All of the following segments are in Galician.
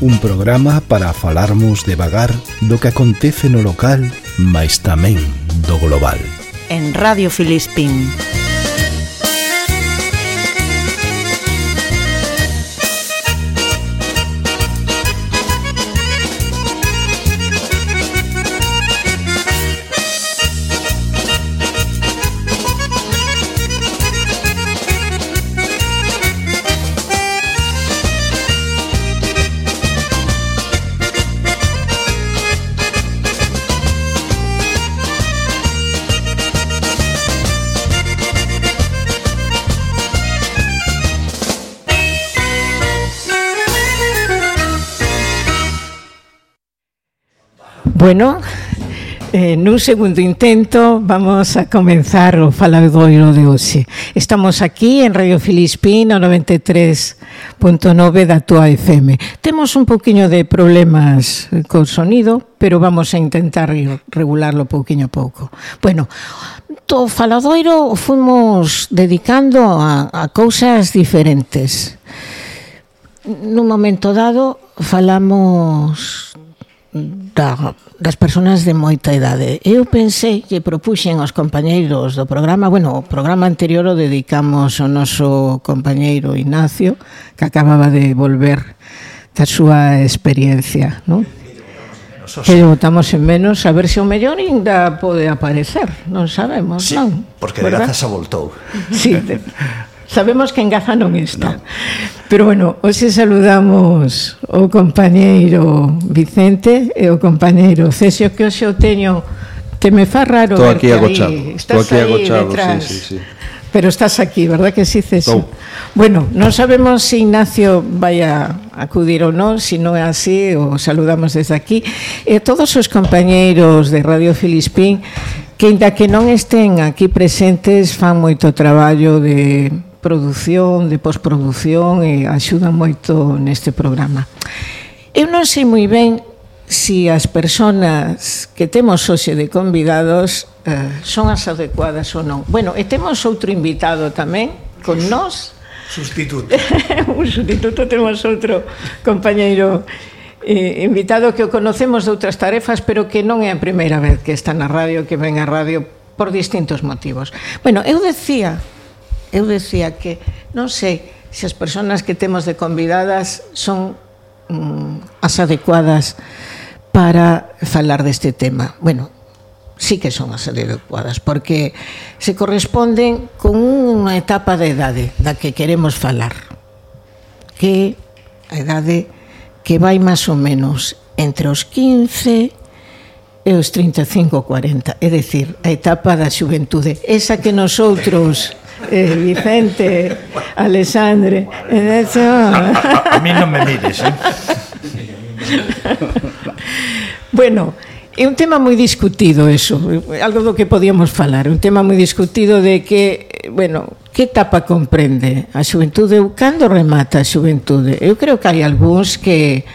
un programa para falarmos devagar do que acontece no local, mais tamén do global. En Radio Filispín. Bueno, eh, nun segundo intento vamos a comenzar o faladoiro de hoxe. Estamos aquí en Radio Filispín no 93.9 da tua FM. Temos un poquinho de problemas co sonido, pero vamos a intentar regularlo pouquiño a pouco. Bueno, to faladoiro fomos dedicando a, a cousas diferentes. Nun momento dado falamos da, das persoas de moita idade. Eu pensei que propuxen aos compañeiros do programa, bueno, o programa anterior o dedicamos ao noso compañeiro Ignacio, que acababa de volver da súa experiencia, non? Que lle votamos en menos, a ver se o mellor ainda pode aparecer, non sabemos, sí, non? porque de a voltou. Sí, de... Sabemos que en Gaza non está. No. Pero bueno, hoxe saludamos o compañeiro Vicente e o compañeiro Cesio que hoxe o teño que me fa raro Estou aquí agochado. Estou aquí agochado, sí, sí, sí. Pero estás aquí, verdad que sí, Cesio? Tom. Bueno, non sabemos se si Ignacio vai a acudir ou non, se si non é así, o saludamos desde aquí. E todos os compañeiros de Radio Filispín que, inda que non estén aquí presentes, fan moito traballo de produción, de postproducción e axudan moito neste programa. Eu non sei moi ben si as persoas que temos hoxe de convidados eh, son as adecuadas ou non. Bueno, e temos outro invitado tamén con nós. Sustituto. Un sustituto temos outro compañeiro eh, invitado que o conocemos de outras tarefas, pero que non é a primeira vez que está na radio, que ven a radio por distintos motivos. Bueno, eu decía eu decía que non sei se as persoas que temos de convidadas son mm, as adecuadas para falar deste tema. Bueno, sí que son as adecuadas, porque se corresponden con unha etapa de edade da que queremos falar, que a edade que vai máis ou menos entre os 15 e os 35 40, é dicir, a etapa da xuventude, esa que nosotros eh, Vicente, Alexandre. E eh, eso... a, a, a mí non me mires, eh? bueno, É un tema moi discutido eso, algo do que podíamos falar, un tema moi discutido de que, bueno, que etapa comprende a xuventude, cando remata a xuventude? Eu creo que hai algúns que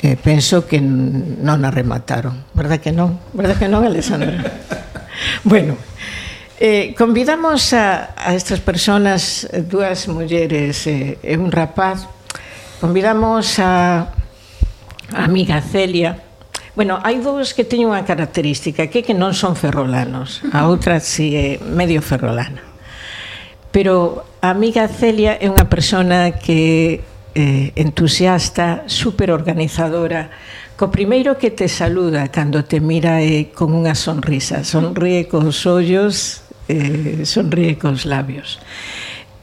eh, penso que non a remataron, verdad que non? Verdad que non, Alessandra? bueno, Eh, convidamos a, a estas personas, eh, dúas mulleres eh, e un rapaz, convidamos a, a amiga Celia. Bueno, hai dous que teñen unha característica, que que non son ferrolanos, a outra si é medio ferrolana. Pero a amiga Celia é unha persona que eh, entusiasta, superorganizadora, co primeiro que te saluda cando te mira é con unha sonrisa, sonríe cos ollos eh, sonríe cos labios.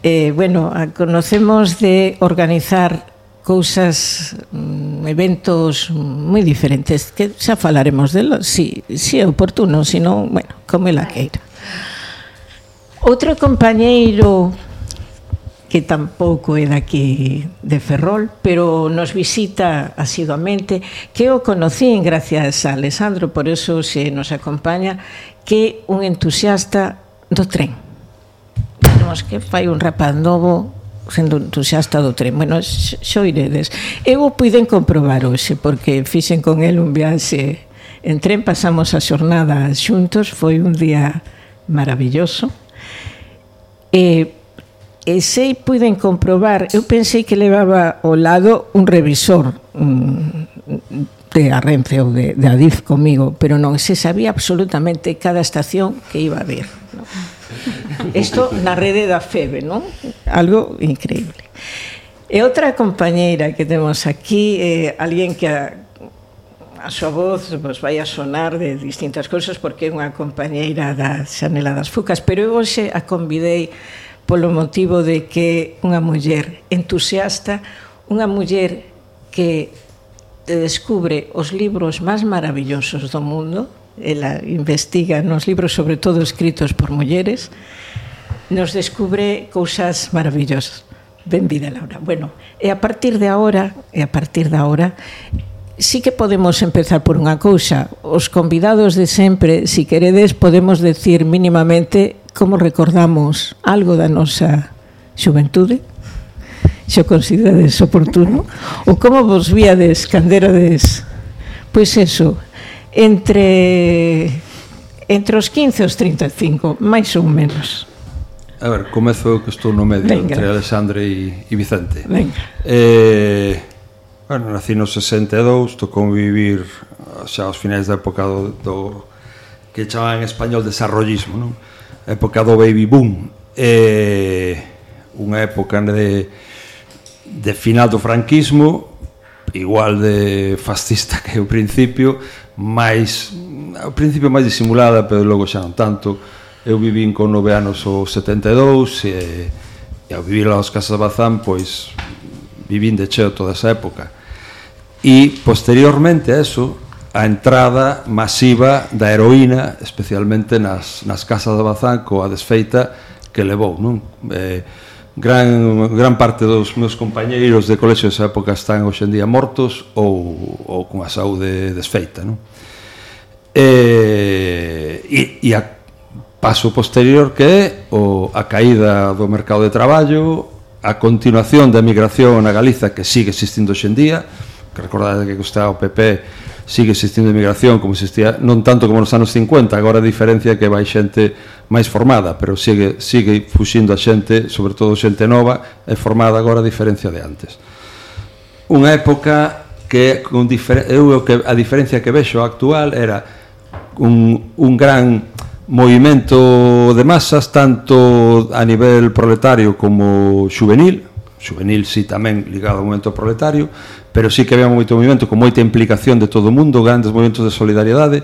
Eh, bueno, conocemos de organizar cousas, mm, eventos moi diferentes, que xa falaremos delos, si, si é oportuno, si non, bueno, como ela queira. Outro compañeiro que tampouco é daqui de Ferrol, pero nos visita asiduamente, que eu conocí gracias a Alessandro, por eso se nos acompaña, que un entusiasta do tren. Temos que fai un rapaz novo sendo entusiasta do tren. Bueno, xoiredes. Eu o puiden comprobar hoxe, porque fixen con el un viaxe en tren, pasamos a xornada xuntos, foi un día maravilloso. E, e sei puiden comprobar, eu pensei que levaba ao lado un revisor, un, de Arrenfe ou de, de Adif comigo, pero non se sabía absolutamente cada estación que iba a haber. ¿no? Isto na rede da FEBE, non? Algo increíble. E outra compañeira que temos aquí, eh, alguén que a, a súa voz vos vai a sonar de distintas cousas porque é unha compañeira da Xanela das Fucas, pero eu hoxe a convidei polo motivo de que unha muller entusiasta, unha muller que te descubre os libros máis maravillosos do mundo, ela investiga nos libros sobre todo escritos por mulleres, nos descubre cousas maravillosas. Benvida, Laura. Bueno, e a partir de agora, e a partir de agora, sí que podemos empezar por unha cousa. Os convidados de sempre, si queredes, podemos decir mínimamente como recordamos algo da nosa xuventude, xo considerades oportuno, ou como vos víades canderades, pois eso, entre entre os 15 e os 35, máis ou menos. A ver, comezo eu que estou no medio Venga. entre Alexandre e, e Vicente. Venga. Eh, bueno, nací no 62, tocou vivir xa aos finais da época do, do que chamaban en español desarrollismo, non? época do baby boom. Eh, unha época de de final do franquismo igual de fascista que o principio, máis ao principio máis disimulada, pero logo xa non tanto. Eu vivín con nove anos o 72 e, e ao vivir lá nos Casas Bazán, pois vivín de cheo toda esa época. E posteriormente a eso, a entrada masiva da heroína, especialmente nas, nas Casas de Bazán, coa desfeita que levou, non? Eh, gran, gran parte dos meus compañeiros de colexio esa época están hoxendía mortos ou, ou con a saúde desfeita non? E, e, e a paso posterior que é o, a caída do mercado de traballo a continuación da emigración na Galiza que sigue existindo hoxendía que recordade que está o PP sigue existindo emigración como existía non tanto como nos anos 50 agora a diferencia é que vai xente máis formada pero sigue, sigue fuxindo a xente sobre todo xente nova e formada agora a diferencia de antes. Unha época que con difer eu que a diferencia que vexo actual era un, un gran movimento de masas tanto a nivel proletario como juvenil juvenil sí tamén ligado ao movimento proletario, pero sí que había moito movimento con moita implicación de todo o mundo, grandes movimentos de solidariedade,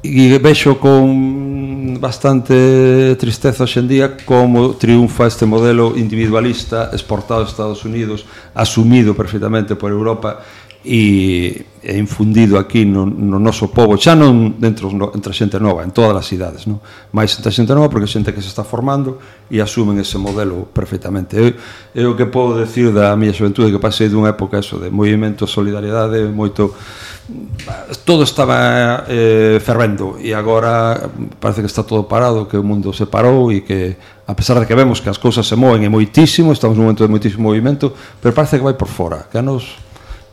e vexo con bastante tristeza hoxendía como triunfa este modelo individualista exportado aos Estados Unidos, asumido perfectamente por Europa e é infundido aquí no, no noso povo, xa non dentro entre a xente nova, en todas as cidades, non? Mais entre a xente nova porque a xente que se está formando e asumen ese modelo perfectamente. Eu, eu que podo decir da miña xuventude que pasei dunha época eso de movimento, solidariedade, moito todo estaba eh, fervendo e agora parece que está todo parado, que o mundo se parou e que a pesar de que vemos que as cousas se moen e moitísimo, estamos nun momento de moitísimo movimento, pero parece que vai por fora, que a nos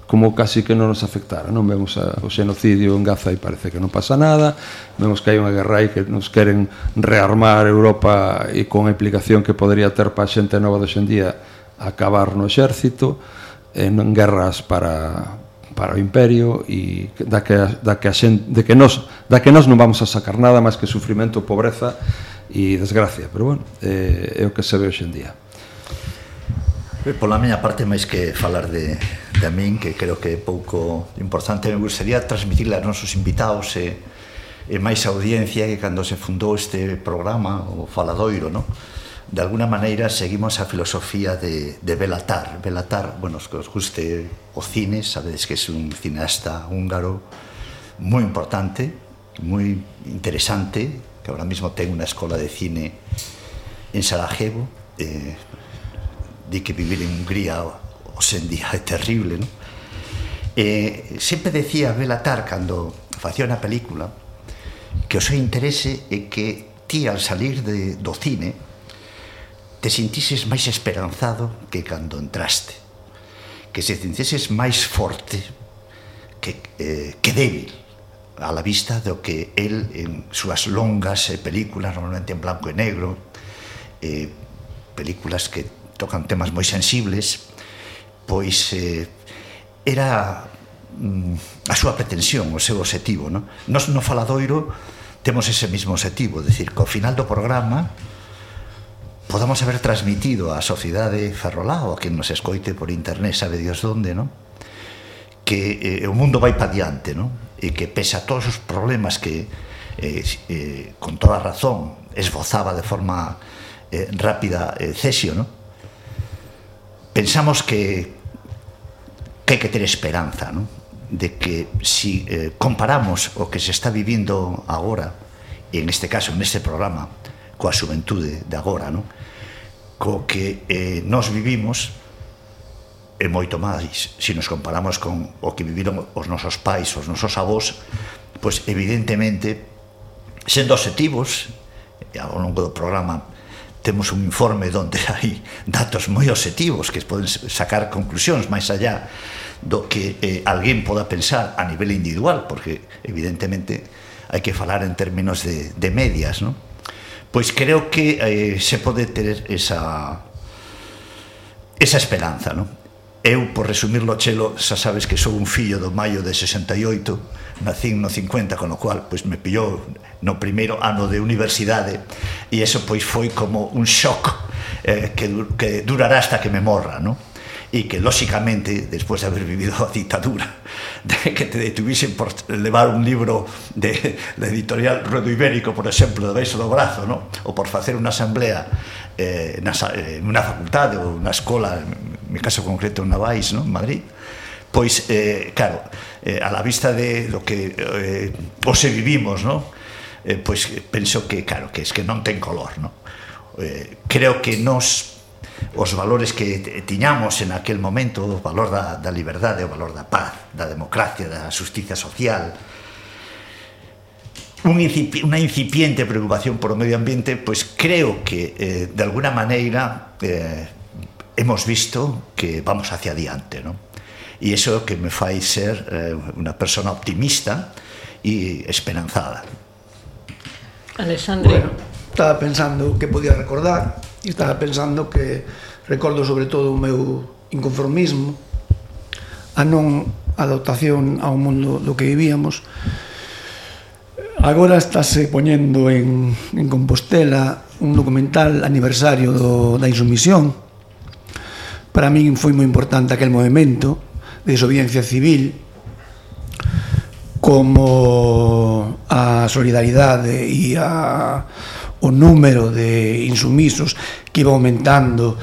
como casi que non nos afectara, non vemos a, o xenocidio en Gaza e parece que non pasa nada, vemos que hai unha guerra aí que nos queren rearmar Europa e con a implicación que podría ter para a xente nova de hoxendía acabar no exército, eh, en guerras para para o imperio e da que da que a xente, de que nós da que nós non vamos a sacar nada máis que sufrimento, pobreza e desgracia, pero bueno, eh, é o que se ve hoxendía. Eh, pola miña parte, máis que falar de, de a min, que creo que é pouco importante, me gustaría transmitir a nosos invitados e, e máis audiencia que cando se fundou este programa, o Faladoiro, no? de alguna maneira seguimos a filosofía de, de Belatar. Belatar, bueno, os que os guste o cine, sabedes que é un cineasta húngaro moi importante, moi interesante, que ahora mismo ten unha escola de cine en Sarajevo, eh, de que vivir en Hungría hoxendía é terrible, non? Eh, sempre decía Belatar cando facía unha película que o seu interese é que ti al salir de, do cine te sentises máis esperanzado que cando entraste que se sentises máis forte que, eh, que débil a la vista do que él en súas longas eh, películas normalmente en blanco e negro eh, películas que tocan temas moi sensibles, pois eh, era mm, a súa pretensión, o seu objetivo. non? Nos no Faladoiro temos ese mismo objetivo, decir, que ao final do programa podamos haber transmitido á sociedade ferrolá ou a quen nos escoite por internet, sabe Dios donde, non? que eh, o mundo vai pa diante, non? E que pese a todos os problemas que eh, eh, con toda razón esbozaba de forma eh, rápida eh, Cesio, non? pensamos que que hai que ter esperanza, non? de que si eh, comparamos o que se está vivindo agora, e en este caso, neste programa, coa xuventude de agora, non? co que eh, nos vivimos, é moito máis se nos comparamos con o que viviron os nosos pais, os nosos avós, pois evidentemente sendo objetivos ao longo do programa temos un informe onde hai datos moi objetivos que poden sacar conclusións máis allá do que eh, alguén poda pensar a nivel individual, porque evidentemente hai que falar en términos de, de medias, non? Pois creo que eh, se pode ter esa esa esperanza, non? Eu, por resumirlo chelo, xa sabes que sou un fillo do maio de 68, nacín no 50, con o cual pois me pillou no primeiro ano de universidade e eso pois foi como un shock eh, que, que durará hasta que me morra, non? e que lóxicamente despois de haber vivido a ditadura de que te detuvisen por levar un libro de, la editorial Ruedo Ibérico, por exemplo, debaixo do brazo, no? ou por facer unha asamblea eh, na, eh, unha facultade ou unha escola, en caso concreto en Navais, no? en Madrid, pois, eh, claro, eh, a la vista de lo que eh, hoxe vivimos, no? eh, pois penso que, claro, que es que non ten color, no? Eh, creo que nos os valores que tiñamos en aquel momento, o valor da, da liberdade, o valor da paz, da democracia, da justicia social, un incipi una incipiente preocupación por o medio ambiente, pois creo que eh, de alguna maneira eh, hemos visto que vamos hacia adiante, ¿no? E iso que me fai ser eh, unha persona optimista e esperanzada. Alexandre. Bueno, estaba pensando que podía recordar e estaba pensando que recordo sobre todo o meu inconformismo a non adaptación ao mundo do que vivíamos. Agora estáse poñendo en, en Compostela un documental aniversario do, da insumisión. Para min foi moi importante aquel movimento de desobediencia civil como a solidaridade e a o número de insumisos que iba aumentando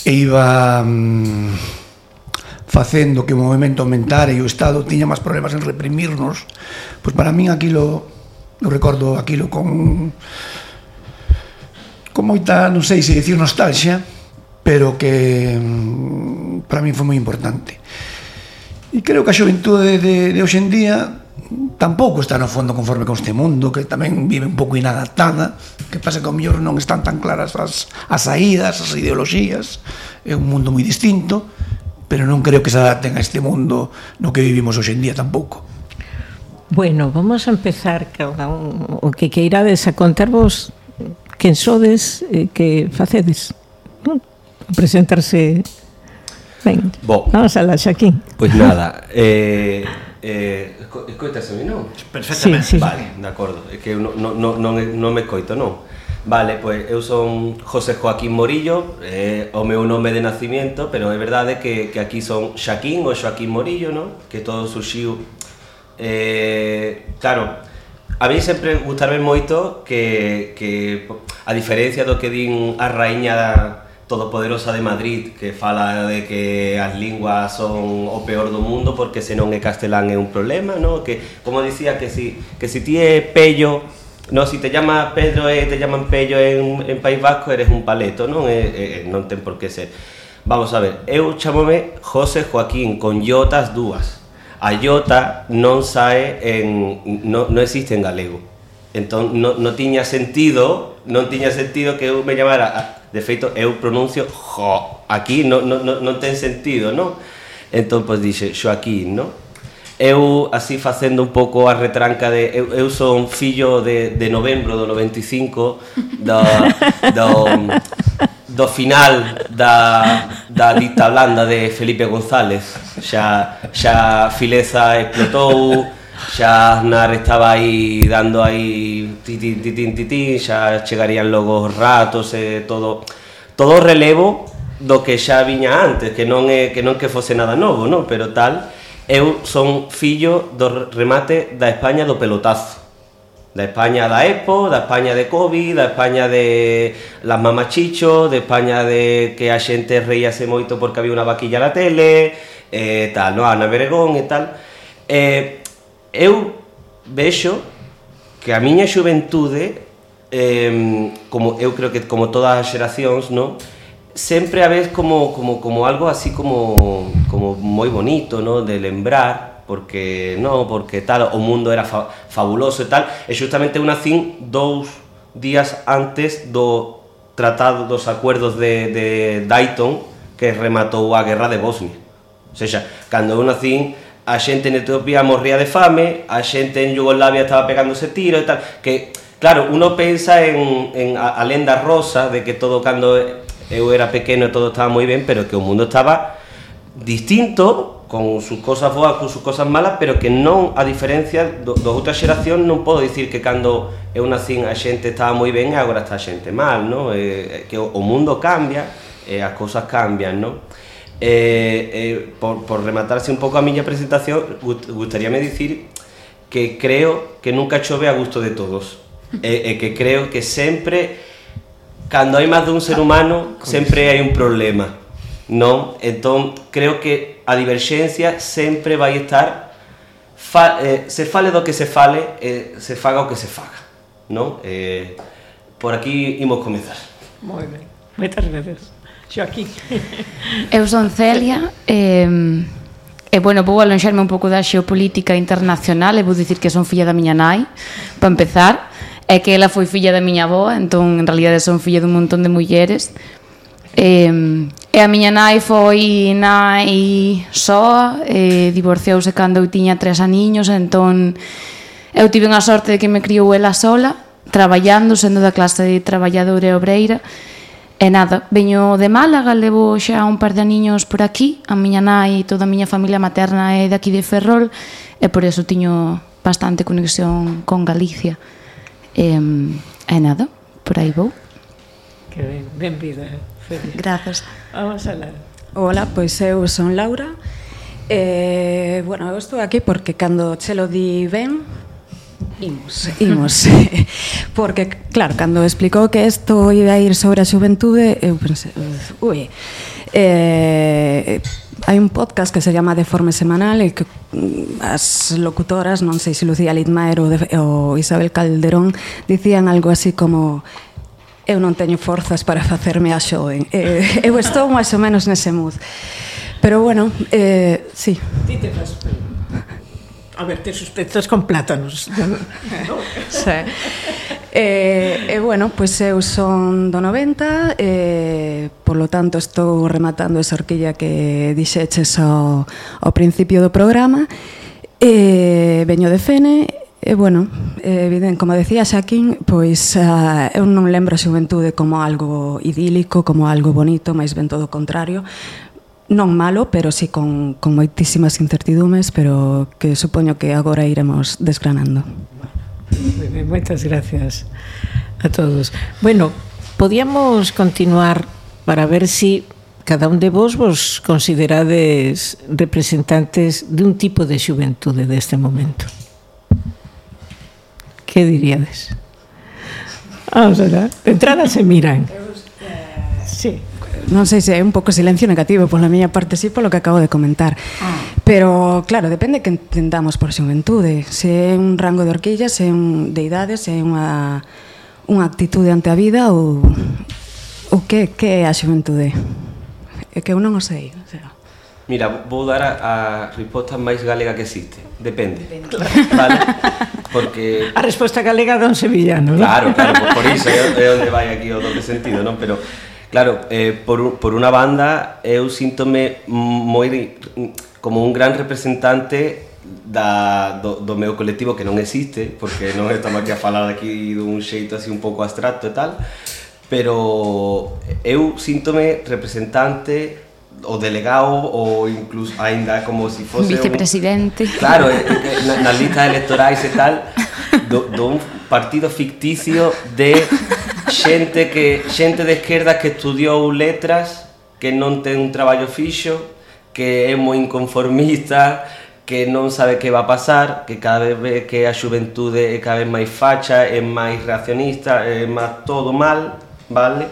e iba mm, facendo que o movimento aumentara e o Estado tiña máis problemas en reprimirnos, pois para min aquilo, eu recordo aquilo con con moita, non sei se dicir nostalgia, pero que mm, para min foi moi importante. E creo que a xoventude de, de, de hoxendía tampouco está no fondo conforme con este mundo, que tamén vive un pouco inadaptada, que pasa que ao mellor non están tan claras as, as saídas, as ideoloxías, é un mundo moi distinto, pero non creo que se adapten a este mundo no que vivimos hoxe en día tampouco. Bueno, vamos a empezar cada un, o que queirades a contarvos quen sodes e que facedes. Non? Presentarse Ben, Bo. vamos a la Xaquín Pois pues nada, eh, eh, Escoitase non? Perfectamente. Sí, sí. Vale, de acordo. É que eu non, non, non, non me coito, non? Vale, pois eu son José Joaquín Morillo, é eh, o meu nome de nacimiento, pero é verdade que, que aquí son Xaquín ou Joaquín Morillo, non? Que todo surxiu... Eh, claro, a mí sempre gustarme moito que, que a diferencia do que din a raíña da, todopoderosa de Madrid que fala de que as linguas son o peor do mundo porque senón é castelán é un problema, no? Que como dicía que si que si ti é pello, no, si te llama Pedro e te llaman pello en, en País Vasco eres un paleto, non? É, é, non ten por que ser. Vamos a ver, eu chamome José Joaquín con yotas dúas. A yota non sae en non, non existe en galego. Entón non, non tiña sentido, non tiña sentido que eu me llamara De feito, eu pronuncio jo. Aquí non, non, non, ten sentido, non? Entón, pois dixe, Joaquín, non? Eu, así facendo un pouco a retranca de... Eu, eu son fillo de, de novembro do 95, do, do, do final da, da dita blanda de Felipe González. Xa, xa Fileza explotou, xa Aznar estaba aí dando aí titín, titín, titín, xa chegarían logo os ratos e todo todo relevo do que xa viña antes, que non é que non que fose nada novo, non? pero tal, eu son fillo do remate da España do pelotazo da España da EPO, da España de COVID, da España de las mamachichos, de España de que a xente reíase moito porque había unha vaquilla na tele, e tal, no, Ana Beregón e tal. Eh, eu vexo que a miña xuventude eh, como eu creo que como todas as xeracións, non? sempre a vez como, como, como algo así como, como moi bonito, ¿no? De lembrar, porque no, porque tal, o mundo era fa, fabuloso e tal, e justamente eu nacín dous días antes do tratado dos acuerdos de, de Dayton que rematou a guerra de Bosnia. O sea, cando eu nacín a xente en Etiopía morría de fame, a xente en Yugoslavia estaba pegándose tiro e tal, que claro, uno pensa en, en a, a lenda rosa de que todo cando eu era pequeno todo estaba moi ben, pero que o mundo estaba distinto con sus cosas boas, con sus cosas malas, pero que non, a diferencia do, do outra xeración, non podo dicir que cando eu nacín a xente estaba moi ben e agora está a xente mal, non? Eh, eh, que o, o mundo cambia e as cousas cambian, non? eh, eh por, rematarse un poco a mi presentación, gustaría decir que creo que nunca chove a gusto de todos. Eh, eh, que creo que siempre, cuando hay más de un ser humano, siempre hay un problema. ¿no? Entonces, creo que a divergencia siempre va a estar, fa se fale lo que se fale, se faga o que se faga. ¿no? por aquí íbamos a comenzar. Muy bien. Muchas gracias. Joaquín. Eu son Celia, eh, E, bueno, vou alonxarme un pouco da xeopolítica internacional e vou dicir que son filla da miña nai, para empezar, é que ela foi filla da miña avoa, entón, en realidad, son filla dun montón de mulleres. E, e a miña nai foi nai soa, e divorciouse cando eu tiña tres aniños, entón, eu tive unha sorte de que me criou ela sola, traballando, sendo da clase de traballadora e obreira, e E nada, veño de Málaga, levo xa un par de aniños por aquí, a miña nai e toda a miña familia materna é daqui de Ferrol, e por eso tiño bastante conexión con Galicia. E, e nada, por aí vou. Que ben, benvida. Eh, Feliz. Grazas. Vamos a la... Ola, pois eu son Laura, Eh, bueno, eu estou aquí porque cando che lo di ben Imos. Imos. Porque, claro, cando explicou que isto a ir sobre a xuventude, eu pensei, ui, eh, hai un podcast que se llama Deforme Semanal e que mm, as locutoras, non sei se Lucía Litmaer ou, ou Isabel Calderón, dicían algo así como eu non teño forzas para facerme a xoven. Eh, eu estou máis ou menos nese mood. Pero bueno, eh, sí. Ti te faz A ver, tes os con plátanos. sí. E, eh, eh, bueno, pois pues eu son do 90, eh, por lo tanto estou rematando esa horquilla que dixeches ao, ao principio do programa. Eh, veño de Fene, e bueno, eh, evidente, como decía Xaquín, pois uh, eu non lembro a xuventude como algo idílico, como algo bonito, máis ben todo o contrario non malo, pero sí con, con moitísimas incertidumes, pero que supoño que agora iremos desgranando. Moitas gracias a todos. Bueno, podíamos continuar para ver si cada un de vos vos considerades representantes de un tipo de xuventude deste momento. Que diríades? Vamos a ver, de entrada se miran. Eh, sí non sei se é un pouco silencio negativo pola miña parte sí polo que acabo de comentar ah. pero claro, depende que entendamos por xuventude se é un rango de horquillas se é un de idades se é unha unha actitude ante a vida ou o que, que é a xuventude é que eu non o sei o sea. Mira, vou dar a, a resposta máis galega que existe Depende. Depende. Claro. Vale? Porque a resposta galega don sevillano, non? Claro, claro, por, por iso é onde vai aquí o doble sentido, non? Pero Claro, eh, por, por unha banda eu síntome moi como un gran representante da, do, do meu colectivo que non existe, porque non estamos aquí a falar aquí dun xeito así un pouco abstracto e tal, pero eu síntome representante o delegado ou incluso aínda como se si fose vicepresidente. Un, claro, nas na listas electorais e tal, do, do, partido ficticio de xente que xente de esquerda que estudiou letras, que non ten un traballo fixo, que é moi inconformista, que non sabe que va a pasar, que cada vez que a xuventude é cada vez máis facha, é máis reaccionista, é máis todo mal, vale?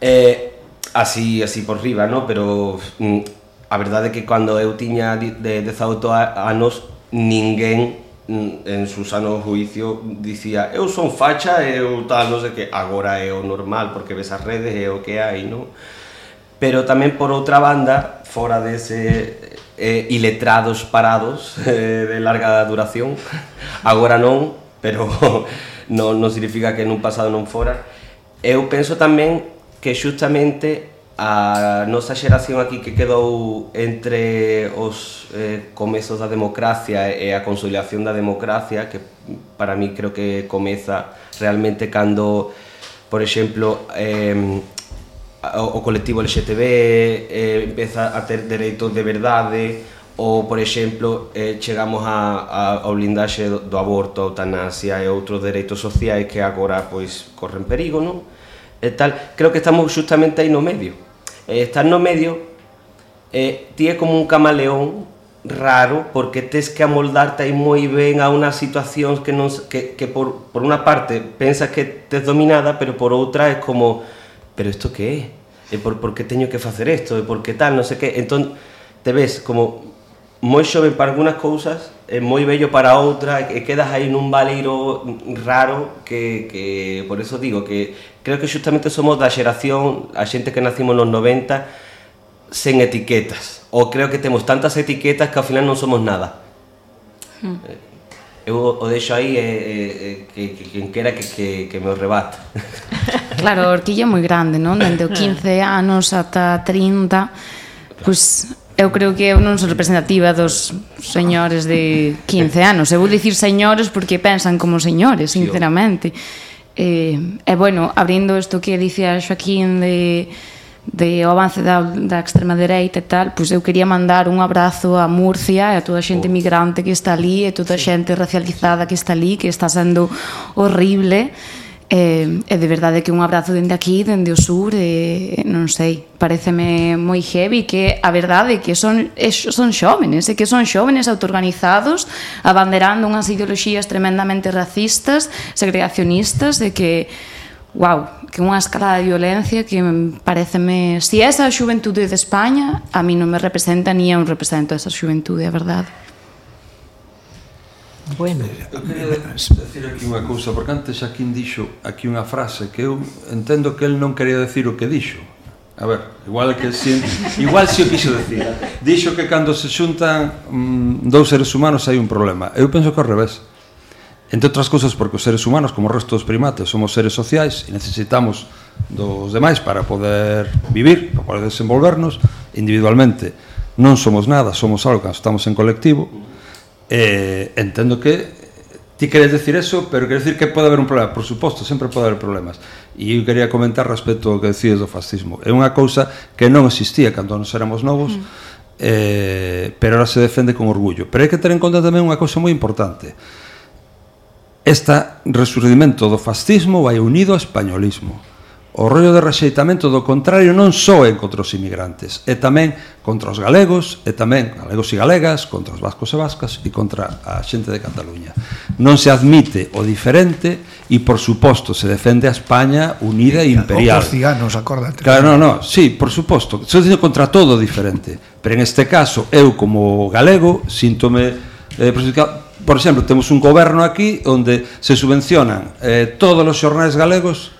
Eh, así así por riba, ¿no? Pero mm, a verdade é que cando eu tiña de 18 anos ninguén en su sano juicio dicía eu son facha, eu tal, non sei que agora é o normal porque ves as redes e o que hai? Pero tamén por outra banda, fora dese eh, iletrados parados eh, de larga duración, agora non, pero non, non significa que nun pasado non fora, eu penso tamén que xustamente a nosa xeración aquí que quedou entre os eh, comezos da democracia e a consolidación da democracia que para mí creo que comeza realmente cando por exemplo eh, o colectivo LGTB eh, empeza a ter dereitos de verdade ou por exemplo eh, chegamos a, a, ao blindaxe do, do aborto, a eutanasia e outros dereitos sociais que agora pois corren perigo, non? E tal, creo que estamos justamente aí no medio eh, estando medio, eh, tienes como un camaleón raro porque tienes que amoldarte ahí muy bien a una situación que, no, que, que por, por, una parte piensas que te es dominada, pero por otra es como, ¿pero esto qué es? ¿Por, por qué tengo que hacer esto? ¿Por qué tal? No sé qué. Entonces te ves como moi xoven para algunhas cousas e moi bello para outra e quedas aí nun valeiro raro que, que por eso digo que creo que xustamente somos da xeración a xente que nacimos nos 90 sen etiquetas ou creo que temos tantas etiquetas que ao final non somos nada hmm. Eh, eu o deixo aí e, eh, e, eh, e, que, que, quera que, que, que me o rebate claro, o é moi grande non? dende o 15 anos ata 30 pois pues, eu creo que eu non sou representativa dos señores de 15 anos. Eu vou dicir señores porque pensan como señores, sinceramente. E, e bueno, abrindo isto que dicía Joaquín de de o avance da, da extrema dereita e tal, pois eu quería mandar un abrazo a Murcia e a toda a xente oh. migrante que está ali e toda a xente racializada que está ali, que está sendo horrible. Eh, e, e de verdade que un abrazo dende aquí, dende o sur, e, non sei, pareceme moi heavy que a verdade que son, son xóvenes, e que son xóvenes autoorganizados, abanderando unhas ideoloxías tremendamente racistas, segregacionistas, e que, wow, que unha escala de violencia que pareceme... Si esa xuventude de España, a mí non me representa ni eu represento esa xuventude, a verdade. Bueno. Eh, eu queria decir aquí unha cousa, porque antes aquí dixo aquí unha frase que eu entendo que el non quería decir o que dixo. A ver, igual que si, igual si o quixo decir. Dixo que cando se xuntan mmm, dous seres humanos hai un problema. Eu penso que ao revés. Entre outras cousas porque os seres humanos, como o resto dos primates, somos seres sociais e necesitamos dos demais para poder vivir, para poder desenvolvernos individualmente. Non somos nada, somos algo cando estamos en colectivo eh, entendo que ti queres decir eso, pero queres decir que pode haber un problema, por suposto, sempre pode haber problemas. E eu quería comentar respecto ao que decías do fascismo. É unha cousa que non existía cando nos éramos novos, mm. eh, pero ahora se defende con orgullo. Pero hai que ter en conta tamén unha cousa moi importante. Este resurgimento do fascismo vai unido ao españolismo. O rollo de rexeitamento do contrario non só é contra os imigrantes, é tamén contra os galegos, e tamén galegos e galegas, contra os vascos e vascas e contra a xente de Cataluña. Non se admite o diferente e, por suposto, se defende a España unida e imperial. Os ciganos, acórdate. Claro, non, non, sí, por suposto. se dice contra todo o diferente. Pero en este caso, eu como galego, síntome eh, por exemplo, temos un goberno aquí onde se subvencionan eh, todos os xornais galegos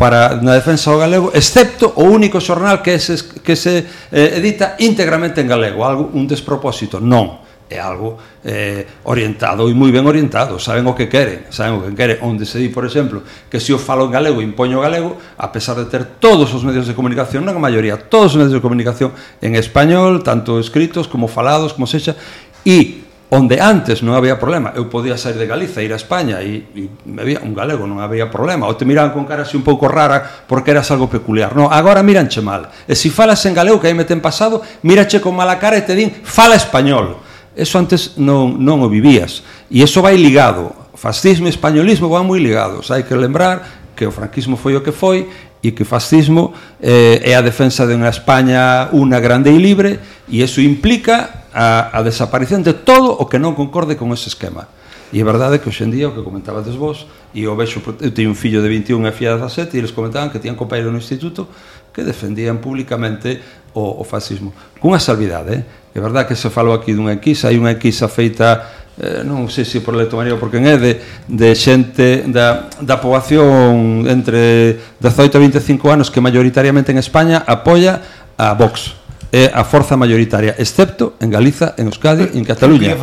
para na defensa do galego, excepto o único xornal que se, que se eh, edita íntegramente en galego, algo un despropósito, non é algo eh, orientado e moi ben orientado, saben o que queren, saben o que queren, onde se di, por exemplo, que se eu falo en galego e impoño galego, a pesar de ter todos os medios de comunicación, non a maioría, todos os medios de comunicación en español, tanto escritos como falados, como sexa, e onde antes non había problema, eu podía sair de Galiza, ir a España e, e me había un galego, non había problema, ou te miran con cara así un pouco rara porque eras algo peculiar. No, agora miranche mal. E se si falas en galego, que aí me ten pasado, mirache con mala cara e te din, fala español. Eso antes non, non o vivías. E eso vai ligado. Fascismo e españolismo van moi ligados. Hai que lembrar que o franquismo foi o que foi e que o fascismo eh, é a defensa de unha España unha grande e libre e eso implica a, a desaparición de todo o que non concorde con ese esquema. E é verdade que hoxendía o que comentabades vos, e o vexo, eu teño un fillo de 21 e filla de 17, e eles comentaban que tían compañero no instituto que defendían públicamente o, o fascismo. Cunha salvidade, eh? é verdade que se falou aquí dunha enquisa, hai unha enquisa feita eh, non sei se por electomanía ou por quen é de, de xente da, da poboación entre 18 e 25 anos que maioritariamente en España apoia a Vox é a forza maioritaria, excepto en Galiza, en Euskadi e en Cataluña.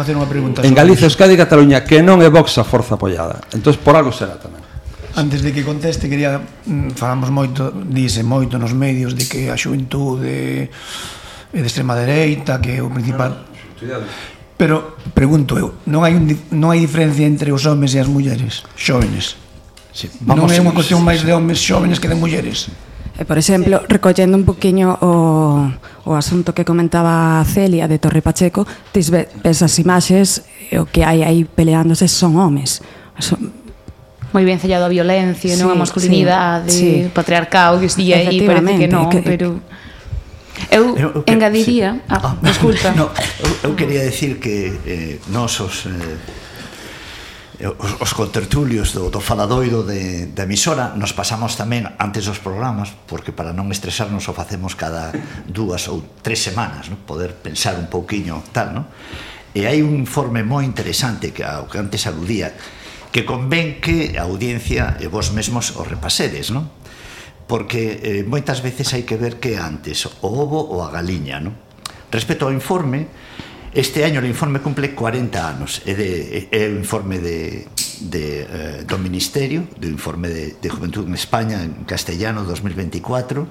En Galiza, Euskadi e Cataluña, que non é Vox a forza apoiada. Entón, por algo será tamén. Antes de que conteste, quería mm, falamos moito, dice moito nos medios de que a xuventude é de extrema dereita, que é o principal. Pero pregunto eu, non hai un, non hai diferencia entre os homens e as mulleres xóvenes. Sí, vamos, non é unha cuestión máis de homens xóvenes que de mulleres. E, por exemplo, recollendo un poquinho o, o asunto que comentaba Celia de Torre Pacheco, tis ves as imaxes o que hai aí peleándose son homes. Son, moi ben sellado a violencia, sí, non a masculinidade, sí, sí. patriarcado que estía aí, parece que non, que, pero Eu, eu eu engadiría, sí. ah, desculpa. No, eu, eu quería decir que eh, nós os eh, os, os contertulios do, do faladoiro de, de emisora nos pasamos tamén antes dos programas porque para non estresarnos o facemos cada dúas ou tres semanas no? poder pensar un pouquiño tal no? e hai un informe moi interesante que ao que antes aludía que convén que a audiencia e vos mesmos o repasedes no? porque eh, moitas veces hai que ver que antes o ovo ou a galiña no? respecto ao informe Este año o informe cumple 40 anos É, de, é o informe de, de, eh, do Ministerio Do informe de, de Juventud en España En castellano 2024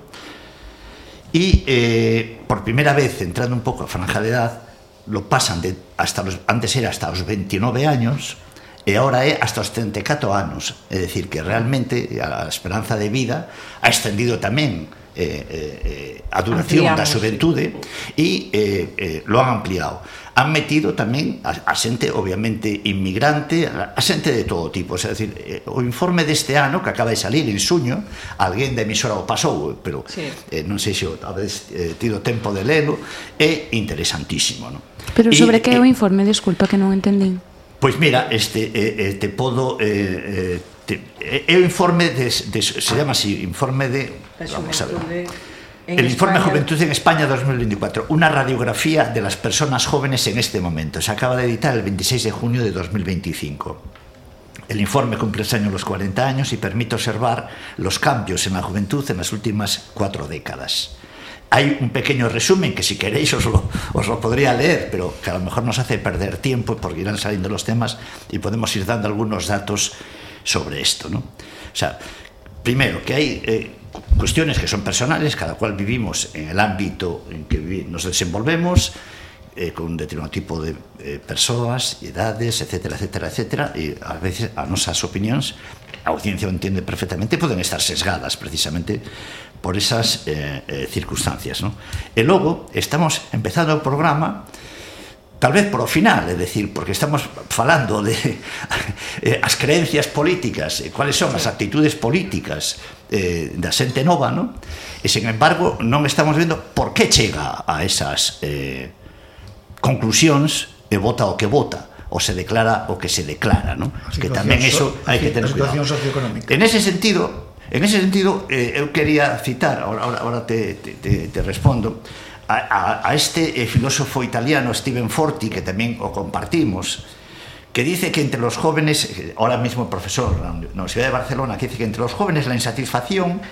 E eh, por primeira vez Entrando un pouco a franja de edad Lo pasan de hasta los, Antes era hasta os 29 años e ahora é hasta os 34 anos, é dicir que realmente a esperanza de vida ha extendido tamén Eh, eh, eh, a duración Ampliamos, da xuventude sí. e eh, eh, lo han ampliado. Han metido tamén a, a xente, obviamente, inmigrante, a, a xente de todo tipo. O, sea, decir, eh, o informe deste ano, que acaba de salir en suño, alguén da emisora o pasou, pero sí. eh, non sei se habéis eh, tido tempo de lelo, é interesantísimo. No? Pero sobre e, que é o eh, informe, disculpa que non entendín. Pois mira, este, eh, eh te podo... Eh, eh, é o informe de, de, se llama así, informe de vamos a ver. En el informe España... Juventud en España 2024, una radiografía de las personas jóvenes en este momento. Se acaba de editar el 26 de junio de 2025. El informe cumple este año los 40 años y permite observar los cambios en la juventud en las últimas cuatro décadas. Hay un pequeño resumen que si queréis os lo, os lo podría leer, pero que a lo mejor nos hace perder tiempo porque irán saliendo los temas y podemos ir dando algunos datos sobre esto, ¿no? O sea, primero, que hay eh, cuestiones que son personales, cada cual vivimos en el ámbito en que nos desenvolvemos, eh, con un determinado tipo de eh, persoas, edades, etcétera, etcétera, etcétera, e a veces a nosas opinións a audiencia o entende perfectamente, poden estar sesgadas precisamente por esas eh, eh, circunstancias. ¿no? E logo estamos empezando o programa tal vez por o final, é dicir, porque estamos falando de eh, as creencias políticas, e cuáles son as actitudes políticas eh, da xente nova, non? E, sen embargo, non estamos vendo por que chega a esas eh, conclusións e vota o que vota ou se declara o que se declara, non? Que tamén eso hai que tener cuidado. En ese sentido, En ese sentido, eh, eu quería citar, ahora, ahora te, te, te respondo, a, a, a este eh, filósofo italiano Stephen Forti, que tamén o compartimos, que dice que entre los jóvenes, eh, ahora mismo profesor na Universidad de Barcelona, que dice que entre los jóvenes la insatisfacción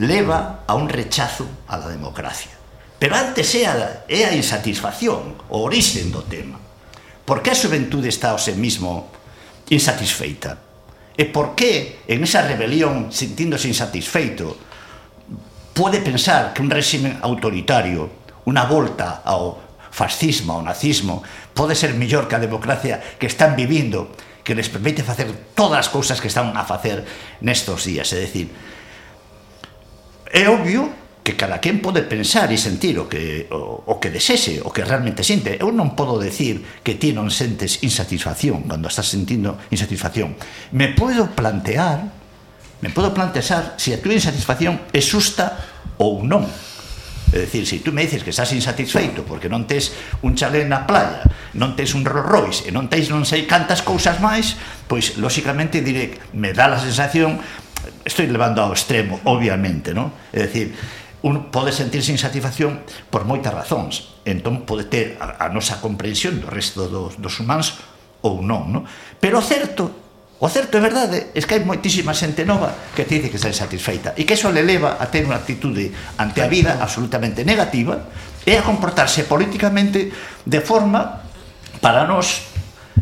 leva a un rechazo a la democracia. Pero antes é a, é a insatisfacción, o orixen do tema. Por que a xuventude está o se mismo insatisfeita? E por que en esa rebelión sintiéndose insatisfeito pode pensar que un réxime autoritario, unha volta ao fascismo, ao nazismo, pode ser mellor que a democracia que están vivindo, que les permite facer todas as cousas que están a facer nestos días, é dicir, é obvio que cada quen pode pensar e sentir o que, o, o que desese, o que realmente sente. Eu non podo decir que ti non sentes insatisfacción cando estás sentindo insatisfacción. Me podo plantear, me podo plantear se a túa insatisfacción é xusta ou non. É dicir, se tú me dices que estás insatisfeito porque non tes un chalé na playa, non tes un Rolls Royce e non tes non sei cantas cousas máis, pois, lóxicamente, diré, me dá a sensación, estou levando ao extremo, obviamente, non? É dicir, un pode sentirse insatisfacción por moitas razóns. Entón pode ter a, a nosa comprensión do resto dos, dos humanos ou non, non? Pero o certo, o certo é verdade, é que hai moitísima xente nova que te dice que está insatisfeita e que eso le leva a ter unha actitude ante a vida absolutamente negativa e a comportarse políticamente de forma para nós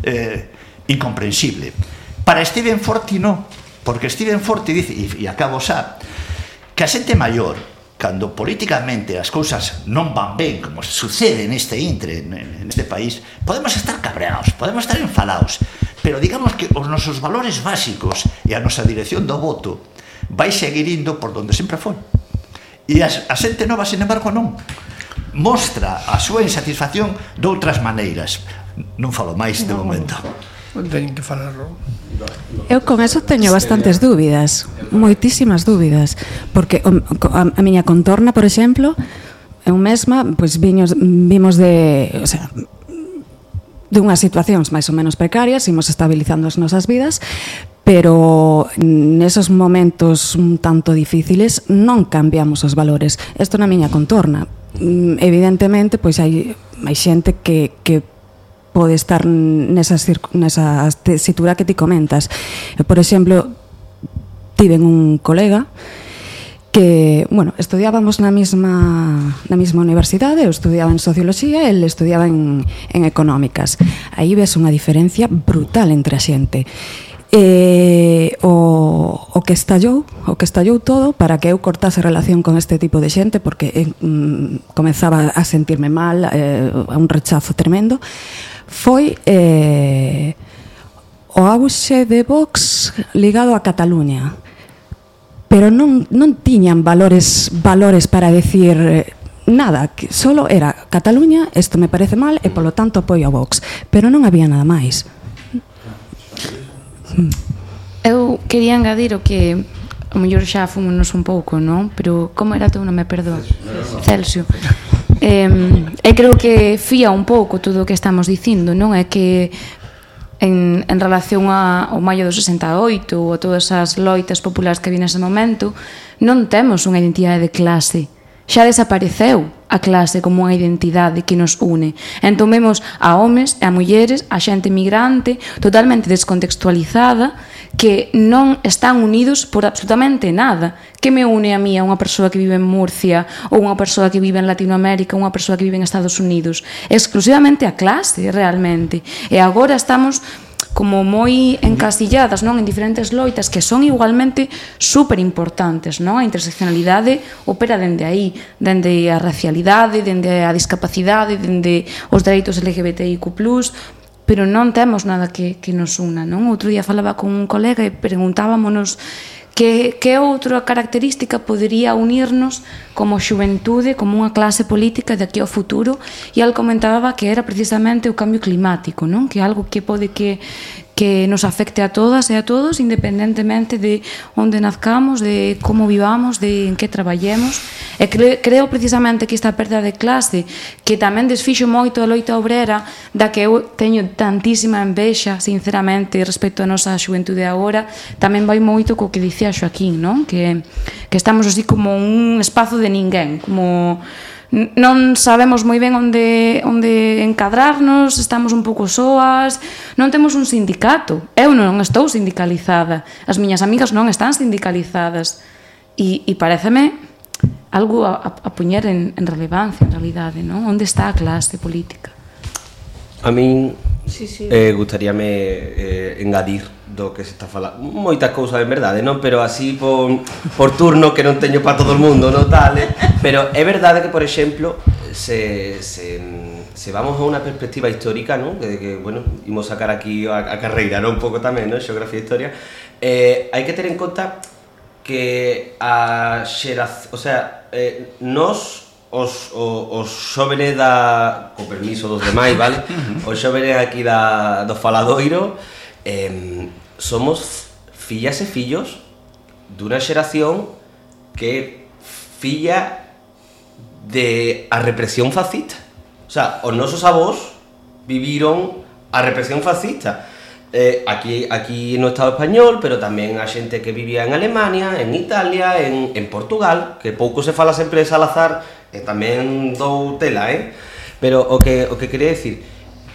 eh, incomprensible. Para Stephen Forti no, porque Stephen Forti dice, e, e acabo xa, que a xente maior cando políticamente as cousas non van ben, como sucede neste intre, neste país, podemos estar cabreados, podemos estar enfadados, pero digamos que os nosos valores básicos e a nosa dirección do voto vai seguir indo por donde sempre foi. E a, a xente nova, sin embargo, non. Mostra a súa insatisfacción de outras maneiras. Non falo máis de momento teñen que falarlo. Eu con eso teño bastantes dúbidas, moitísimas dúbidas, porque a miña contorna, por exemplo, eu mesma, pois viños, vimos de, o sea, de unhas situacións máis ou menos precarias, imos estabilizando as nosas vidas, pero nesos momentos un tanto difíciles non cambiamos os valores. Isto na miña contorna. Mm, evidentemente, pois hai, hai xente que, que pode estar nesa, nesa tesitura que ti comentas. Eh, por exemplo, tiven un colega que, bueno, estudiábamos na mesma, na mesma universidade, eu estudiaba en Socioloxía, el estudiaba en, en Económicas. Aí ves unha diferencia brutal entre a xente. E o, o que estallou, o que estallou todo para que eu cortase relación con este tipo de xente porque eh, mm, comezaba a sentirme mal, eh, a un rechazo tremendo, foi eh, o auxe de Vox ligado a Cataluña. Pero non, non tiñan valores valores para decir eh, nada, que solo era Cataluña, isto me parece mal e polo tanto apoio a Vox, pero non había nada máis. Eu quería engadir o que a mellor xa fomos un pouco, non? Pero como era teu nome, perdón? Celso. Celso. Eh, e creo que fía un pouco todo o que estamos dicindo, non? É que en, en relación a, ao maio do 68 ou a todas as loitas populares que vi nese momento, non temos unha identidade de clase xa desapareceu a clase como unha identidade que nos une. Entón vemos a homes e a mulleres, a xente migrante, totalmente descontextualizada, que non están unidos por absolutamente nada. Que me une a mí a unha persoa que vive en Murcia ou unha persoa que vive en Latinoamérica ou unha persoa que vive en Estados Unidos? Exclusivamente a clase, realmente. E agora estamos como moi encasilladas, non, en diferentes loitas que son igualmente super importantes, non? A interseccionalidade opera dende aí, dende a racialidade, dende a discapacidade, dende os dereitos LGBTIQ+, pero non temos nada que, que nos una, non? Outro día falaba con un colega e preguntábamonos Que, que outra característica podería unirnos como xuventude, como unha clase política de aquí ao futuro? E el comentaba que era precisamente o cambio climático, non? Que algo que pode que que nos afecte a todas e a todos independentemente de onde nazcamos, de como vivamos, de en que traballemos. E cre, creo precisamente que esta perda de clase que tamén desfixo moito a loita obrera da que eu teño tantísima envexa, sinceramente, respecto á nosa xuventude agora, tamén vai moito co que dicía Joaquín, non? Que, que estamos así como un espazo de ninguén, como non sabemos moi ben onde, onde encadrarnos, estamos un pouco soas, non temos un sindicato. Eu non estou sindicalizada, as miñas amigas non están sindicalizadas. E, e pareceme algo a, a poñer en, en relevancia, en realidade, non? Onde está a clase política? A min sí, sí. Eh, gustaríame eh, engadir do que se está falando moitas cousas en verdade, non? Pero así por, por turno que non teño para todo o mundo, non tal, eh? pero é verdade que por exemplo se, se, se vamos a unha perspectiva histórica, non? Que, que bueno, imos sacar aquí a, a carreira, non? Un pouco tamén, non? Xeografía e historia. Eh, hai que ter en conta que a xeraz, o sea, eh, nos os, o, os xóvenes da... co permiso dos demais, vale? Os xóvenes aquí da, do Faladoiro eh, somos fillas e fillos dunha xeración que filla de a represión fascista. O sea, os nosos avós viviron a represión fascista. Eh, aquí, aquí no Estado español, pero tamén a xente que vivía en Alemania, en Italia, en, en Portugal, que pouco se fala sempre de Salazar e tamén dou tela, eh? Pero o que, o que quería decir,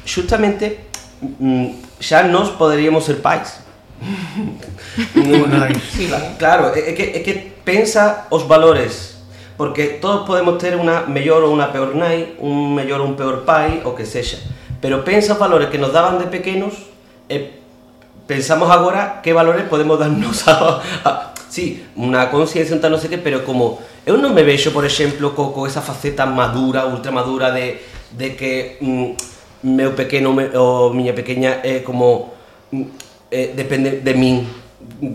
xustamente mm, xa nós poderíamos ser pais. Cla- claro, é que, é que pensa os valores porque todos podemos ter unha mellor ou unha peor nai, un mellor ou un peor pai, o que sexa. Pero pensa os valores que nos daban de pequenos e pensamos agora que valores podemos darnos a, a sí, unha conciencia un tal non sei que, pero como eu non me vexo, por exemplo, co, co esa faceta madura, ultra madura de, de que mm, meu pequeno me, ou miña pequeña é como mm, eh, depende de min,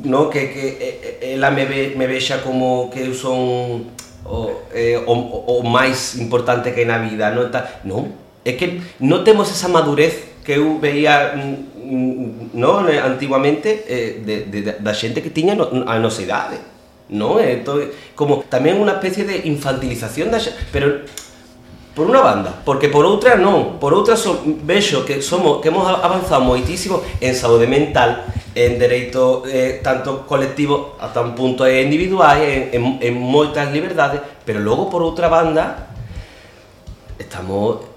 no? que, que eh, ela me, ve, me vexa como que son o, eh, o, o máis importante que na vida, non? Ta, non, é que non temos esa madurez que eu veía mm, no, antiguamente eh, de, da xente que no, a nosa idade. No, é to, como tamén unha especie de infantilización da xe- pero por unha banda, porque por outra non, por outra so, vexo que somos que hemos avanzado moitísimo en saúde mental, en dereito eh, tanto colectivo ata un punto individual, en, en, en pero logo por outra banda estamos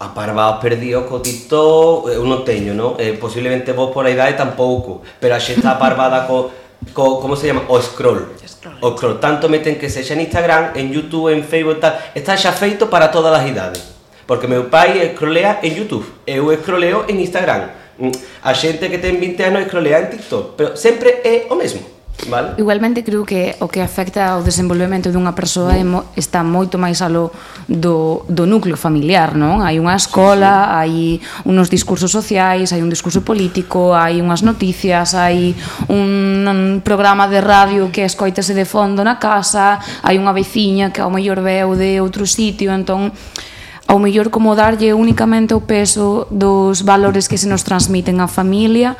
a parvados perdidos co TikTok eu eh, non teño, non? Eh, posiblemente vos por a idade tampouco, pero a xente parvada co, co como se chama? O scroll. scroll. O scroll, tanto meten que sexa en Instagram, en YouTube, en Facebook, tal, está xa feito para todas as idades. Porque meu pai escrolea en YouTube, eu escroleo en Instagram. Mm, a xente que ten 20 anos escrolea en TikTok, pero sempre é o mesmo. Vale. Igualmente creo que o que afecta ao desenvolvemento dunha persoa é mo, está moito máis alo do, do núcleo familiar, non? Hai unha escola, sí, sí. hai unos discursos sociais, hai un discurso político, hai unhas noticias, hai un, un programa de radio que escoitase de fondo na casa, hai unha veciña que ao mellor veu de outro sitio, entón ao mellor como darlle únicamente o peso dos valores que se nos transmiten á familia,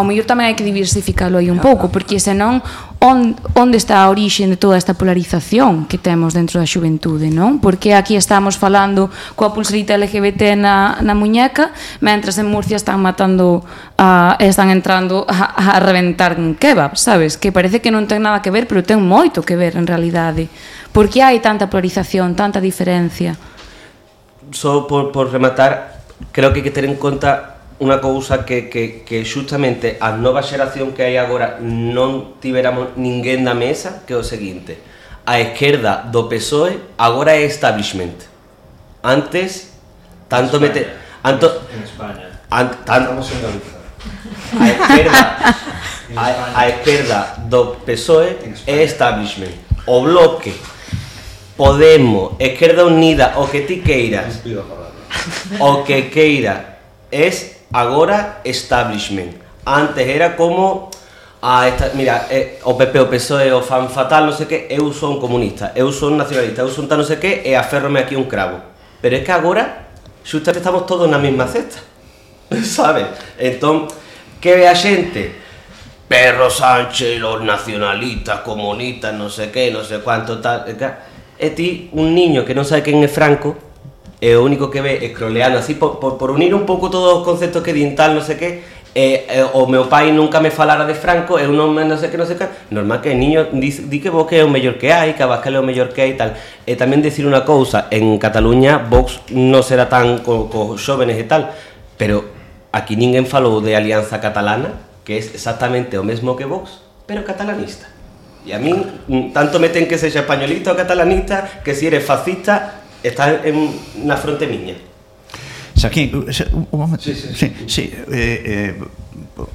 ao mellor tamén hai que diversificalo aí un pouco, porque senón on, onde está a orixe de toda esta polarización que temos dentro da xuventude, non? Porque aquí estamos falando coa pulserita LGBT na, na muñeca, mentras en Murcia están matando, a, están entrando a, a reventar un kebab, sabes? Que parece que non ten nada que ver, pero ten moito que ver en realidade. Porque hai tanta polarización, tanta diferencia. Só so, por, por rematar, creo que hai que ter en conta unha cousa que, que, que justamente a nova xeración que hai agora non tiveramos ninguén na mesa que é o seguinte. A esquerda do PSOE agora é establishment. Antes tanto mete... anto, en España. an, tan, a esquerda a, a esquerda do PSOE é establishment. O bloque Podemos, Esquerda Unida, o que ti queiras. O que queira es agora establishment. Antes era como a esta, mira, eh, o PP, o PSOE, o fan fatal, non sei que, eu son comunista, eu son nacionalista, eu son tal non sei que, e aférrome aquí un cravo. Pero é que agora, xustamente estamos todos na mesma cesta, sabes? Entón, que ve a xente? Perro Sánchez, los nacionalistas, comunistas, non sei que, non sei cuánto, tal, e ti, un niño que non sabe quen é Franco, e o único que ve é croleando así por, por, unir un pouco todos os conceptos que din tal, non sei que, e, e, o meu pai nunca me falara de Franco, eu non me non sei que, non sei que, normal que o niño di, di que Vox é o mellor que hai, que Abascal é o mellor que hai e tal. E tamén decir unha cousa, en Cataluña Vox non será tan co, co xóvenes tal, pero aquí ninguén falou de Alianza Catalana, que é exactamente o mesmo que Vox, pero catalanista. E a min, mm, tanto meten que sexa españolista ou catalanista, que si eres fascista, está en, na fronte miña. Xaquín, un momento. Sí, sí, sí. sí, sí. Eh, eh,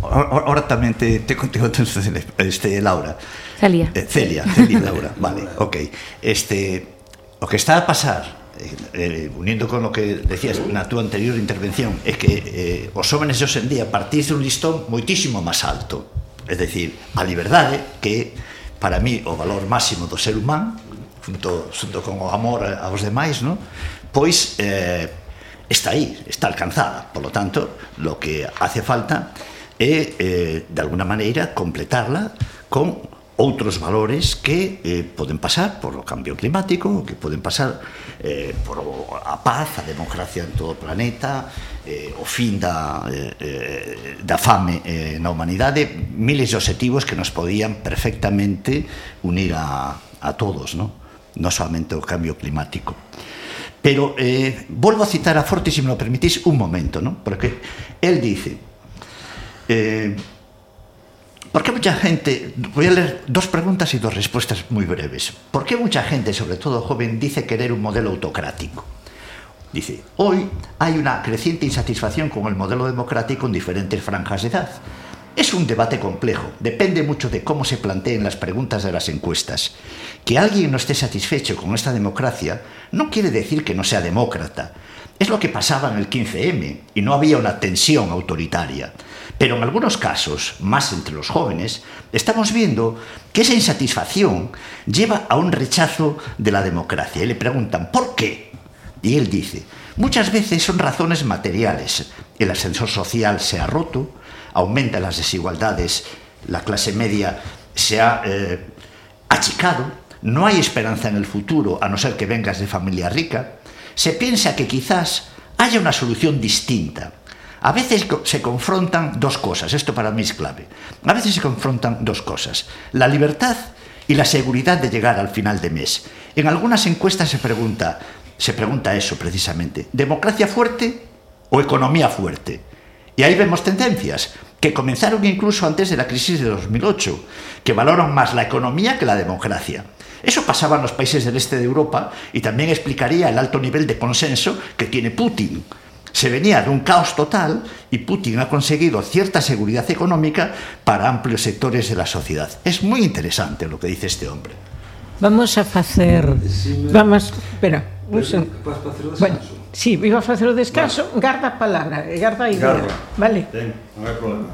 ahora tamén te, te contigo este, Laura. Celia. Eh, Celia, Celia Laura, vale, ok. Este, o que está a pasar eh, eh unindo con o que decías na túa anterior intervención é que eh, os jóvenes de hoxendía partís un listón moitísimo máis alto é dicir, a liberdade que para mí o valor máximo do ser humano junto, junto con o amor aos demais, non? pois eh, está aí, está alcanzada. Por lo tanto, lo que hace falta é, eh, de alguna maneira, completarla con outros valores que eh, poden pasar por o cambio climático, que poden pasar eh, por a paz, a democracia en todo o planeta, eh, o fin da, eh, eh da fame eh, na humanidade, miles de objetivos que nos podían perfectamente unir a, a todos, non? ¿No? solamente o cambio climático. Pero eh, a citar a Forte, se me lo permitís, un momento, ¿no? porque él dice... Eh, ¿Por qué mucha gente, voy a leer dos preguntas y dos respuestas muy breves. ¿Por qué mucha gente, sobre todo joven, dice querer un modelo autocrático? Dice, hoy hay una creciente insatisfacción con el modelo democrático en diferentes franjas de edad. Es un debate complejo, depende mucho de cómo se planteen las preguntas de las encuestas. Que alguien no esté satisfecho con esta democracia no quiere decir que no sea demócrata. Es lo que pasaba en el 15M y no había una tensión autoritaria. Pero en algunos casos, más entre los jóvenes, estamos viendo que esa insatisfacción lleva a un rechazo de la democracia. Y le preguntan, ¿por qué? Y él dice, muchas veces son razones materiales. El ascensor social se ha roto, aumentan las desigualdades, la clase media se ha eh, achicado, no hay esperanza en el futuro a no ser que vengas de familia rica. Se piensa que quizás haya una solución distinta A veces se confrontan dos cosas, esto para mí es clave. A veces se confrontan dos cosas, la libertad y la seguridad de llegar al final de mes. En algunas encuestas se pregunta, se pregunta eso precisamente, ¿democracia fuerte o economía fuerte? Y ahí vemos tendencias que comenzaron incluso antes de la crisis de 2008, que valoran más la economía que la democracia. Eso pasaba en los países del este de Europa y también explicaría el alto nivel de consenso que tiene Putin se venía de un caos total y Putin ha conseguido cierta seguridad económica para amplios sectores de la sociedad. Es muy interesante lo que dice este hombre. Vamos a hacer... Vamos... Espera, un segundo. Bueno, Sí, iba a facer o descanso, vale. garda a palabra, eh, garda a idea. Garda. Vale. Ten, non hai problema.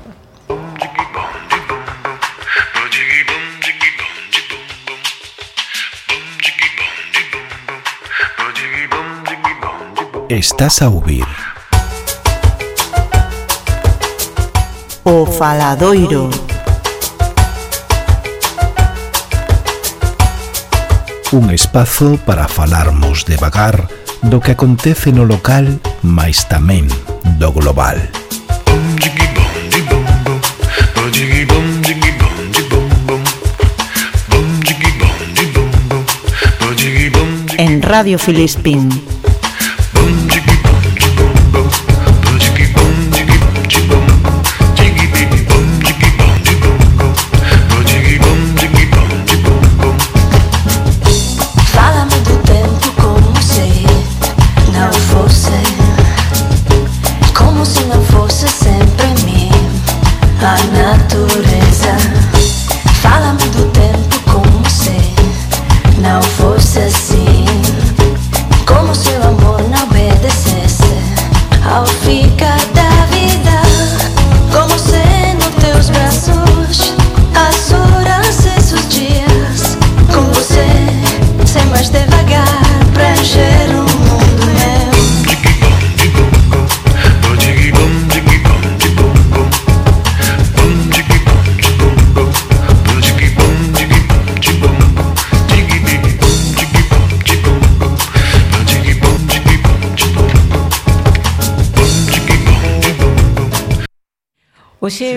Estás a ouvir O Faladoiro Un espazo para falarmos devagar do que acontece no local, mais tamén do global. En Radio Filispín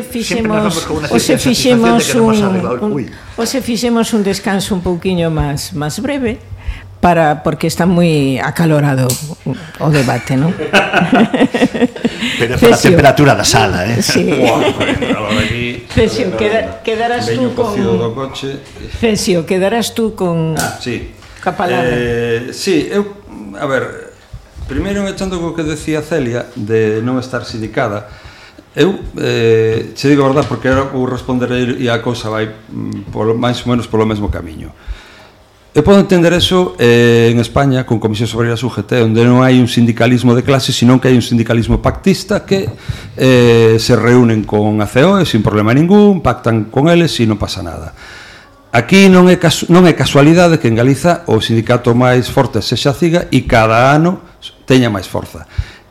hoxe fixemos hoxe fixemos un, un hoxe fixemos un descanso un pouquiño máis máis breve para porque está moi acalorado o debate, non? Pero para a temperatura da sala, eh? Sí. Cesio, queda, quedarás tú con do coche. Cesio, quedarás tú con ah, sí. Capalada. Eh, sí, eu a ver, primeiro me echando co que decía Celia de non estar sindicada, Eu eh, che digo a verdade porque era o responder e a cousa vai mm, polo, máis ou menos polo mesmo camiño. Eu podo entender eso eh, en España con Comisión Obrera UGT onde non hai un sindicalismo de clase senón que hai un sindicalismo pactista que eh, se reúnen con a COE sin problema ningún pactan con eles e non pasa nada Aquí non é, casu non é casualidade que en Galiza o sindicato máis forte sexa CIGA e cada ano teña máis forza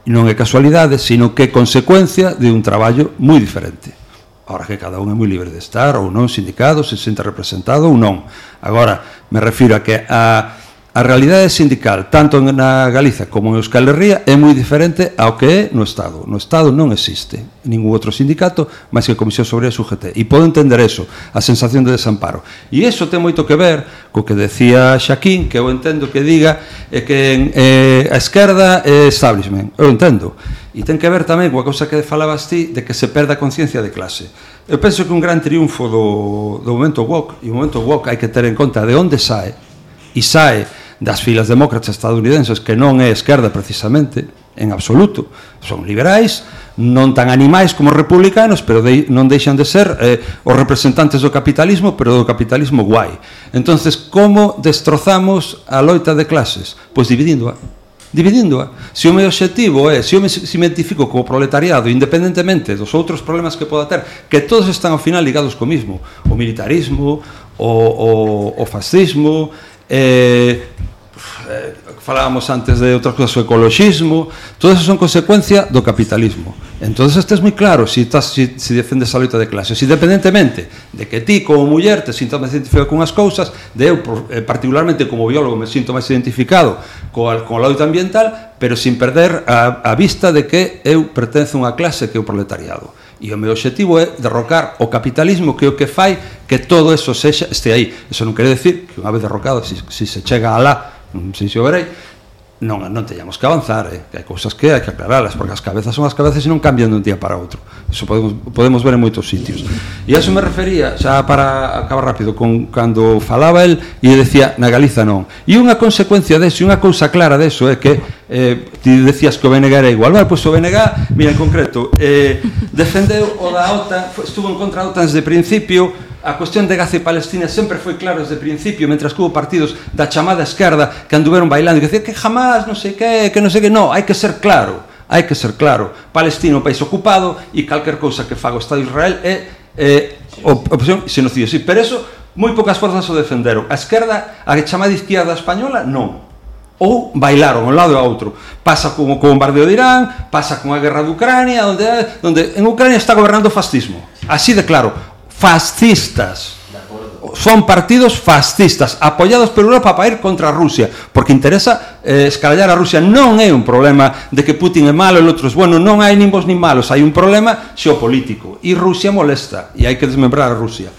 non é casualidade, sino que é consecuencia de un traballo moi diferente. Ahora que cada un é moi libre de estar ou non sindicado, se sente representado ou non. Agora, me refiro a que a A realidade sindical, tanto na Galiza como en Euskal Herria, é moi diferente ao que é no Estado. No Estado non existe ningún outro sindicato máis que a Comisión Sobre a UGT. E podo entender eso, a sensación de desamparo. E eso ten moito que ver co que decía Xaquín, que eu entendo que diga é que eh, a esquerda é establishment. Eu entendo. E ten que ver tamén coa cousa que falabas ti de que se perda a conciencia de clase. Eu penso que un gran triunfo do, do momento woke, e o momento woke hai que ter en conta de onde sae, e sae das filas demócratas estadounidenses que non é esquerda precisamente en absoluto son liberais non tan animais como republicanos pero de, non deixan de ser eh, os representantes do capitalismo pero do capitalismo guai entonces como destrozamos a loita de clases? pois dividíndoa dividíndoa. Se o meu obxectivo é, se eu me se me identifico co proletariado, independentemente dos outros problemas que poda ter, que todos están ao final ligados co mismo, o militarismo, o, o, o fascismo, eh, eh, falábamos antes de outras cousas, o ecologismo, todas son consecuencia do capitalismo. Entón, estés moi claro se si estás, si, si defendes a loita de clases, independentemente de que ti como muller te sintas máis identificado con as cousas, de eu eh, particularmente como biólogo me sinto máis identificado coa, coa loita ambiental, pero sin perder a, a vista de que eu pertenzo a unha clase que é o proletariado. E o meu obxectivo é derrocar o capitalismo que é o que fai que todo eso sexa, este aí. Eso non quere decir que unha vez derrocado, se si, si se chega a lá se sinxo verei, non, non teñamos que avanzar, eh? que hai cousas que hai que aclaralas, porque as cabezas son as cabezas e non cambian de un día para outro. Iso podemos, podemos ver en moitos sitios. E a eso me refería, xa para acabar rápido, con cando falaba el e decía, na Galiza non. E unha consecuencia deso, unha cousa clara deso é que eh, ti decías que o BNG era igual. Vale, pois o BNG, mira, en concreto, eh, defendeu o da OTAN, estuvo en contra da OTAN desde principio, a cuestión de Gaza e Palestina sempre foi claro desde o principio, mentras que houve partidos da chamada esquerda que anduveron bailando e que que jamás, non sei que, que non sei que, non, hai que ser claro, hai que ser claro. Palestina é un país ocupado e calquer cousa que faga o Estado de Israel é, é opción xenocidio. Sí, pero eso moi poucas forzas o defenderon. A esquerda, a chamada izquierda española, non ou bailaron un lado e outro. Pasa con o bombardeo de Irán, pasa con a guerra de Ucrania, onde, onde en Ucrania está gobernando o fascismo. Así de claro fascistas. Son partidos fascistas, apoiados por Europa para ir contra Rusia, porque interesa eh, escarallar a Rusia. Non é un problema de que Putin é malo e é bueno, non hai nin vos nin malos, hai un problema xeopolítico. E Rusia molesta, e hai que desmembrar a Rusia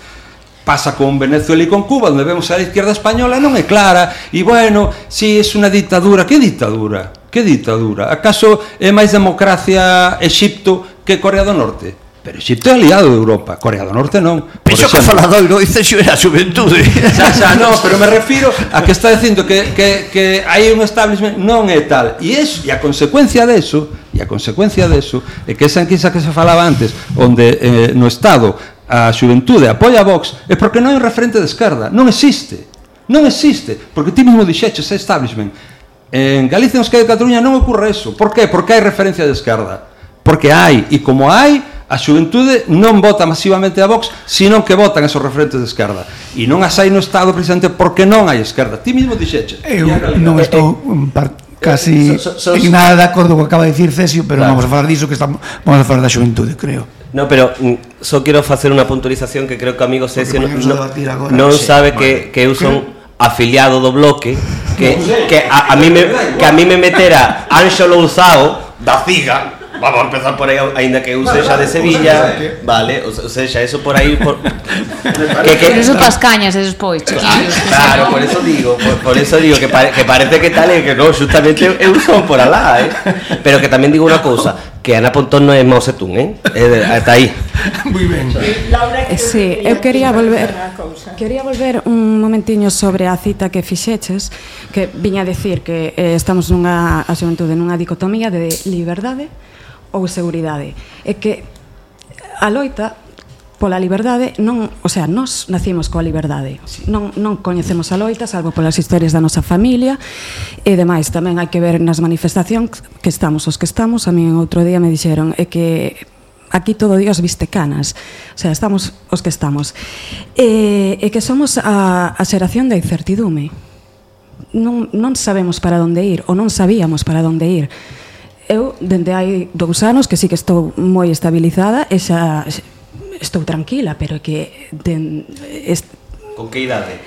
pasa con Venezuela e con Cuba, onde vemos a izquierda española non é clara, e bueno, si é unha ditadura, que ditadura? Que ditadura? Acaso é máis democracia Egipto que Corea do Norte? Pero Egipto é aliado de Europa, Corea do Norte non. Penso que Faladoiro dice xo era a xuventude. ¿eh? Xa, xa, non, pero me refiro a que está dicindo que, que, que hai un establishment, non é tal. E, es, e a consecuencia deso, e a consecuencia deso, é que esa enquisa que se falaba antes, onde eh, no Estado a xuventude apoia a Vox, é porque non é un referente de esquerda, non existe. Non existe, porque ti mesmo dixeches establishment. En Galicia, en Euskadi de Cataluña non ocorre eso. Por qué? Porque hai referencia de esquerda. Porque hai, e como hai, a xuventude non vota masivamente a Vox, sino que votan esos referentes de esquerda. E non as hai no Estado precisamente porque non hai esquerda. Ti mismo dixeche. Eu non estou casi so, so, so, en nada de acordo co que acaba de dicir Cesio, pero claro. vamos a falar diso que estamos vamos a falar da xuventude, creo. No, pero só quero facer unha puntualización que creo que amigo Cesio non, non sí, sabe vale. que que eu son afiliado do bloque que que a, a mí me que a mí me metera Anxo Louzao da Ciga vamos a empezar por aí, aínda que eu sexa de Sevilla, vale, o sexa, eso por aí por que, que eso pas cañas despois, chiquillos. Claro, por eso digo, por, por eso digo que, pare, que parece que tal e que non, justamente eu son por alá, eh. Pero que tamén digo unha cousa, que Ana Pontón non é Mao Zedong, eh? É, ata aí. Moi ben. Sí, eu quería volver quería volver un momentiño sobre a cita que fixeches, que viña a decir que eh, estamos nunha a xuventude nunha dicotomía de liberdade ou seguridade. É que a loita pola liberdade non, o sea, nós nacimos coa liberdade. Non non coñecemos a loita salvo polas historias da nosa familia e demais tamén hai que ver nas manifestacións que estamos os que estamos. A mí outro día me dixeron é que aquí todo Dios viste canas. O sea, estamos os que estamos. E, e que somos a, a xeración da incertidume. Non, non sabemos para onde ir, ou non sabíamos para onde ir. Eu, dende hai dous anos, que sí que estou moi estabilizada, e xa, xa estou tranquila, pero é que ten, est... Con que idade?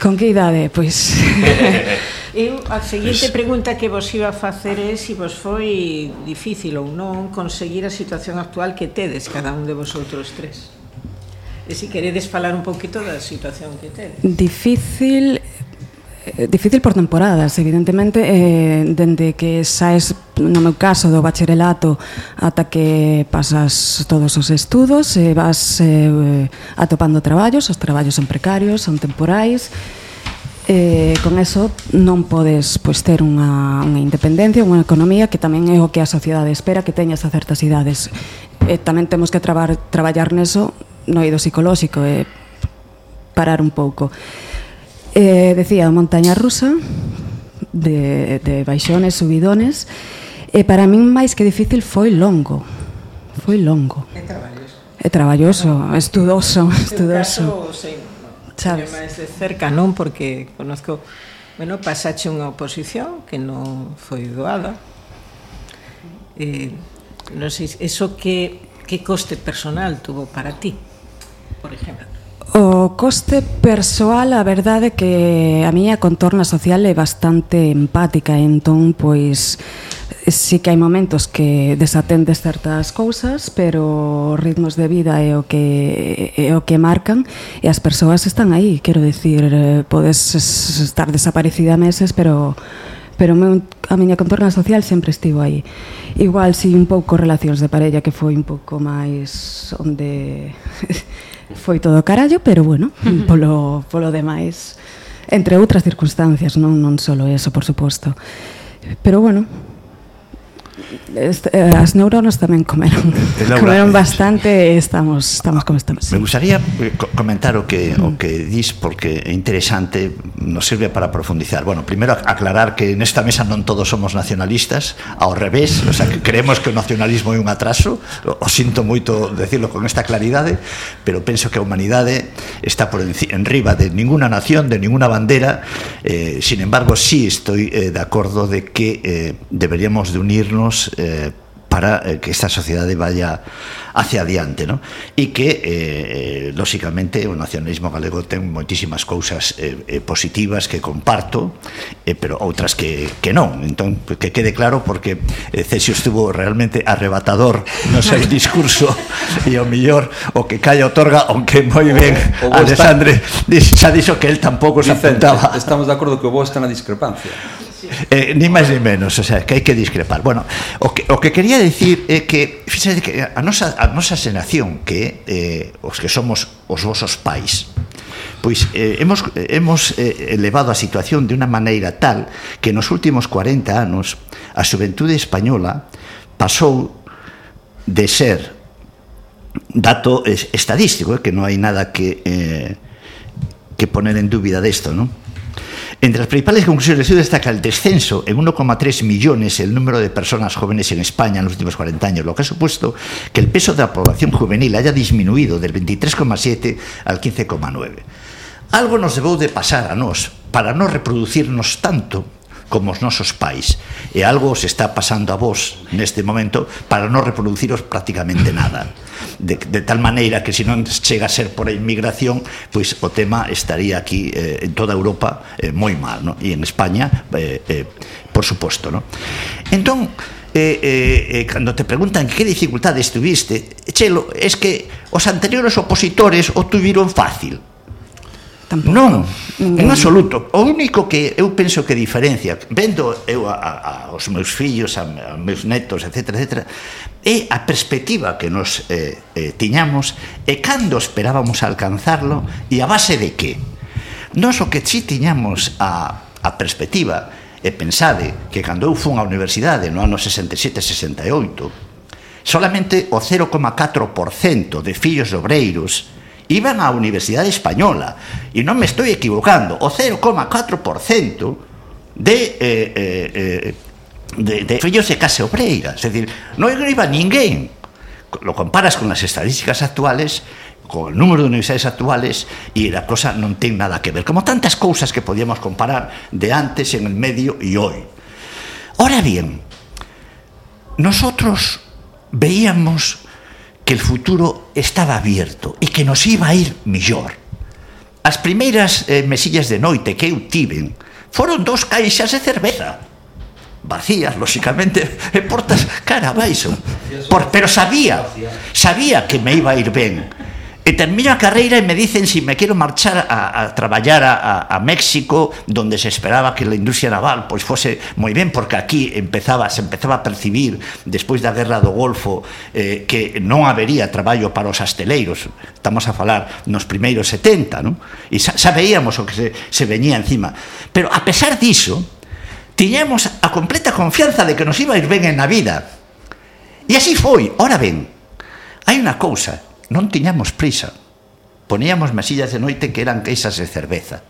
Con que idade? Pois Eu a seguinte pregunta que vos iba a facer é se vos foi difícil ou non conseguir a situación actual que tedes cada un de vosotros tres. E se queredes falar un poquito da situación que tedes. Difícil, Eh, difícil por temporadas, evidentemente, eh, dende que saes, no meu caso, do bacharelato ata que pasas todos os estudos, eh, vas eh, atopando traballos, os traballos son precarios, son temporais, Eh, con eso non podes pois, ter unha, unha independencia, unha economía que tamén é o que a sociedade espera que teñas a certas idades. Eh, tamén temos que trabar, traballar neso no ido psicolóxico e eh, parar un pouco. Eh, Eh, decía, montaña rusa, de, de baixones, subidones, e para min máis que difícil foi longo. Foi longo. É traballoso. É traballoso, estudoso, estudoso. Caso, sei, Sabes? máis de cerca, non? Porque conozco... Bueno, pasache unha oposición que non foi doada. Eh, non sei, eso que, que coste personal tuvo para ti, por exemplo? O coste persoal, a verdade que a miña contorna social é bastante empática, entón, pois, sí que hai momentos que desatendes certas cousas, pero ritmos de vida é o que é o que marcan e as persoas están aí, quero dicir, podes estar desaparecida meses, pero pero meu, a miña contorna social sempre estivo aí. Igual si un pouco relacións de parella que foi un pouco máis onde foi todo carallo, pero bueno, polo, polo demais, entre outras circunstancias, non, non só eso, por suposto. Pero bueno, Eh, as neuronas tamén comeron Laura, comeron bastante e estamos estamos ah, como estamos. Me gustaría eh, comentar o que o que dis porque é interesante, nos sirve para profundizar. Bueno, primeiro aclarar que nesta mesa non todos somos nacionalistas, ao revés, o sea, que creemos que o nacionalismo é un atraso, o sinto moito decirlo con esta claridade, pero penso que a humanidade está por enriba de ninguna nación, de ninguna bandera, eh, sin embargo, sí estoy eh, de acordo de que eh, deberíamos de unirnos eh, para eh, que esta sociedade vaya hacia adiante, ¿no? E que eh, eh, lóxicamente o nacionalismo galego ten moitísimas cousas eh, eh, positivas que comparto, eh, pero outras que, que non. Entón, que quede claro porque eh, Cesio estuvo realmente arrebatador no seu discurso e o millor o que calla otorga, aunque moi ben o, o Alexandre está... xa dixo que el tampouco se Vicente, apuntaba. Estamos de acordo que o vos está na discrepancia eh, ni máis ni menos, o sea, que hai que discrepar. Bueno, o que, o que quería decir é que, fíxate que a nosa, a nosa xenación que eh, os que somos os vosos pais, pois eh, hemos, eh, hemos eh, elevado a situación de unha maneira tal que nos últimos 40 anos a xuventude española pasou de ser dato eh, estadístico, eh, que non hai nada que... Eh, que poner en dúbida desto, ¿no? Entre las principales conclusiones del estudio destaca el descenso en 1,3 millones el número de personas jóvenes en España en los últimos 40 años, lo que ha supuesto que el peso de la población juvenil haya disminuido del 23,7 al 15,9. Algo nos debou de pasar a nós para non reproducirnos tanto como os nosos pais. E algo os está pasando a vos neste momento para non reproduciros prácticamente nada. De, de tal maneira que se non chega a ser por a inmigración, pois o tema estaría aquí eh, en toda Europa eh, moi mal, no? e en España, eh, eh, por suposto. No? Entón, eh, eh, eh, cando te preguntan que dificultades tuviste, Chelo, es que os anteriores opositores o tuviron fácil, Tampouco. Non, en absoluto. O único que eu penso que diferencia, vendo eu a, a, aos meus fillos, a, a meus netos, etc., etc., é a perspectiva que nos eh, eh, tiñamos e cando esperábamos alcanzarlo e a base de que. Nos o que si tiñamos a, a perspectiva e pensade que cando eu fun á universidade no ano 67-68 solamente o 0,4% de fillos obreiros iban á Universidade Española e non me estou equivocando o 0,4% de eh, eh, eh, de, de fillos de case obreira. É dicir, non iba ninguén. Lo comparas con as estadísticas actuales con o número de universidades actuales e a cosa non ten nada que ver como tantas cousas que podíamos comparar de antes, en el medio e hoy. Ora bien, nosotros veíamos que el futuro estaba abierto e que nos iba a ir millor. As primeiras eh, mesillas de noite que eu tiven foron dos caixas de cerveza vacías, lóxicamente, e portas cara abaixo. Por, pero sabía, sabía que me iba a ir ben. E termino a carreira e me dicen se si me quero marchar a, a traballar a, a, a México donde se esperaba que a industria naval pois fose moi ben porque aquí empezaba se empezaba a percibir despois da guerra do Golfo eh, que non habería traballo para os asteleiros. Estamos a falar nos primeiros 70 non? e xa, xa veíamos o que se, se veñía encima. Pero a pesar diso tiñamos a completa confianza de que nos iba a ir ben en a vida. E así foi, ora ben hai unha cousa non tiñamos prisa. Poníamos mesillas de noite que eran queixas de cerveza.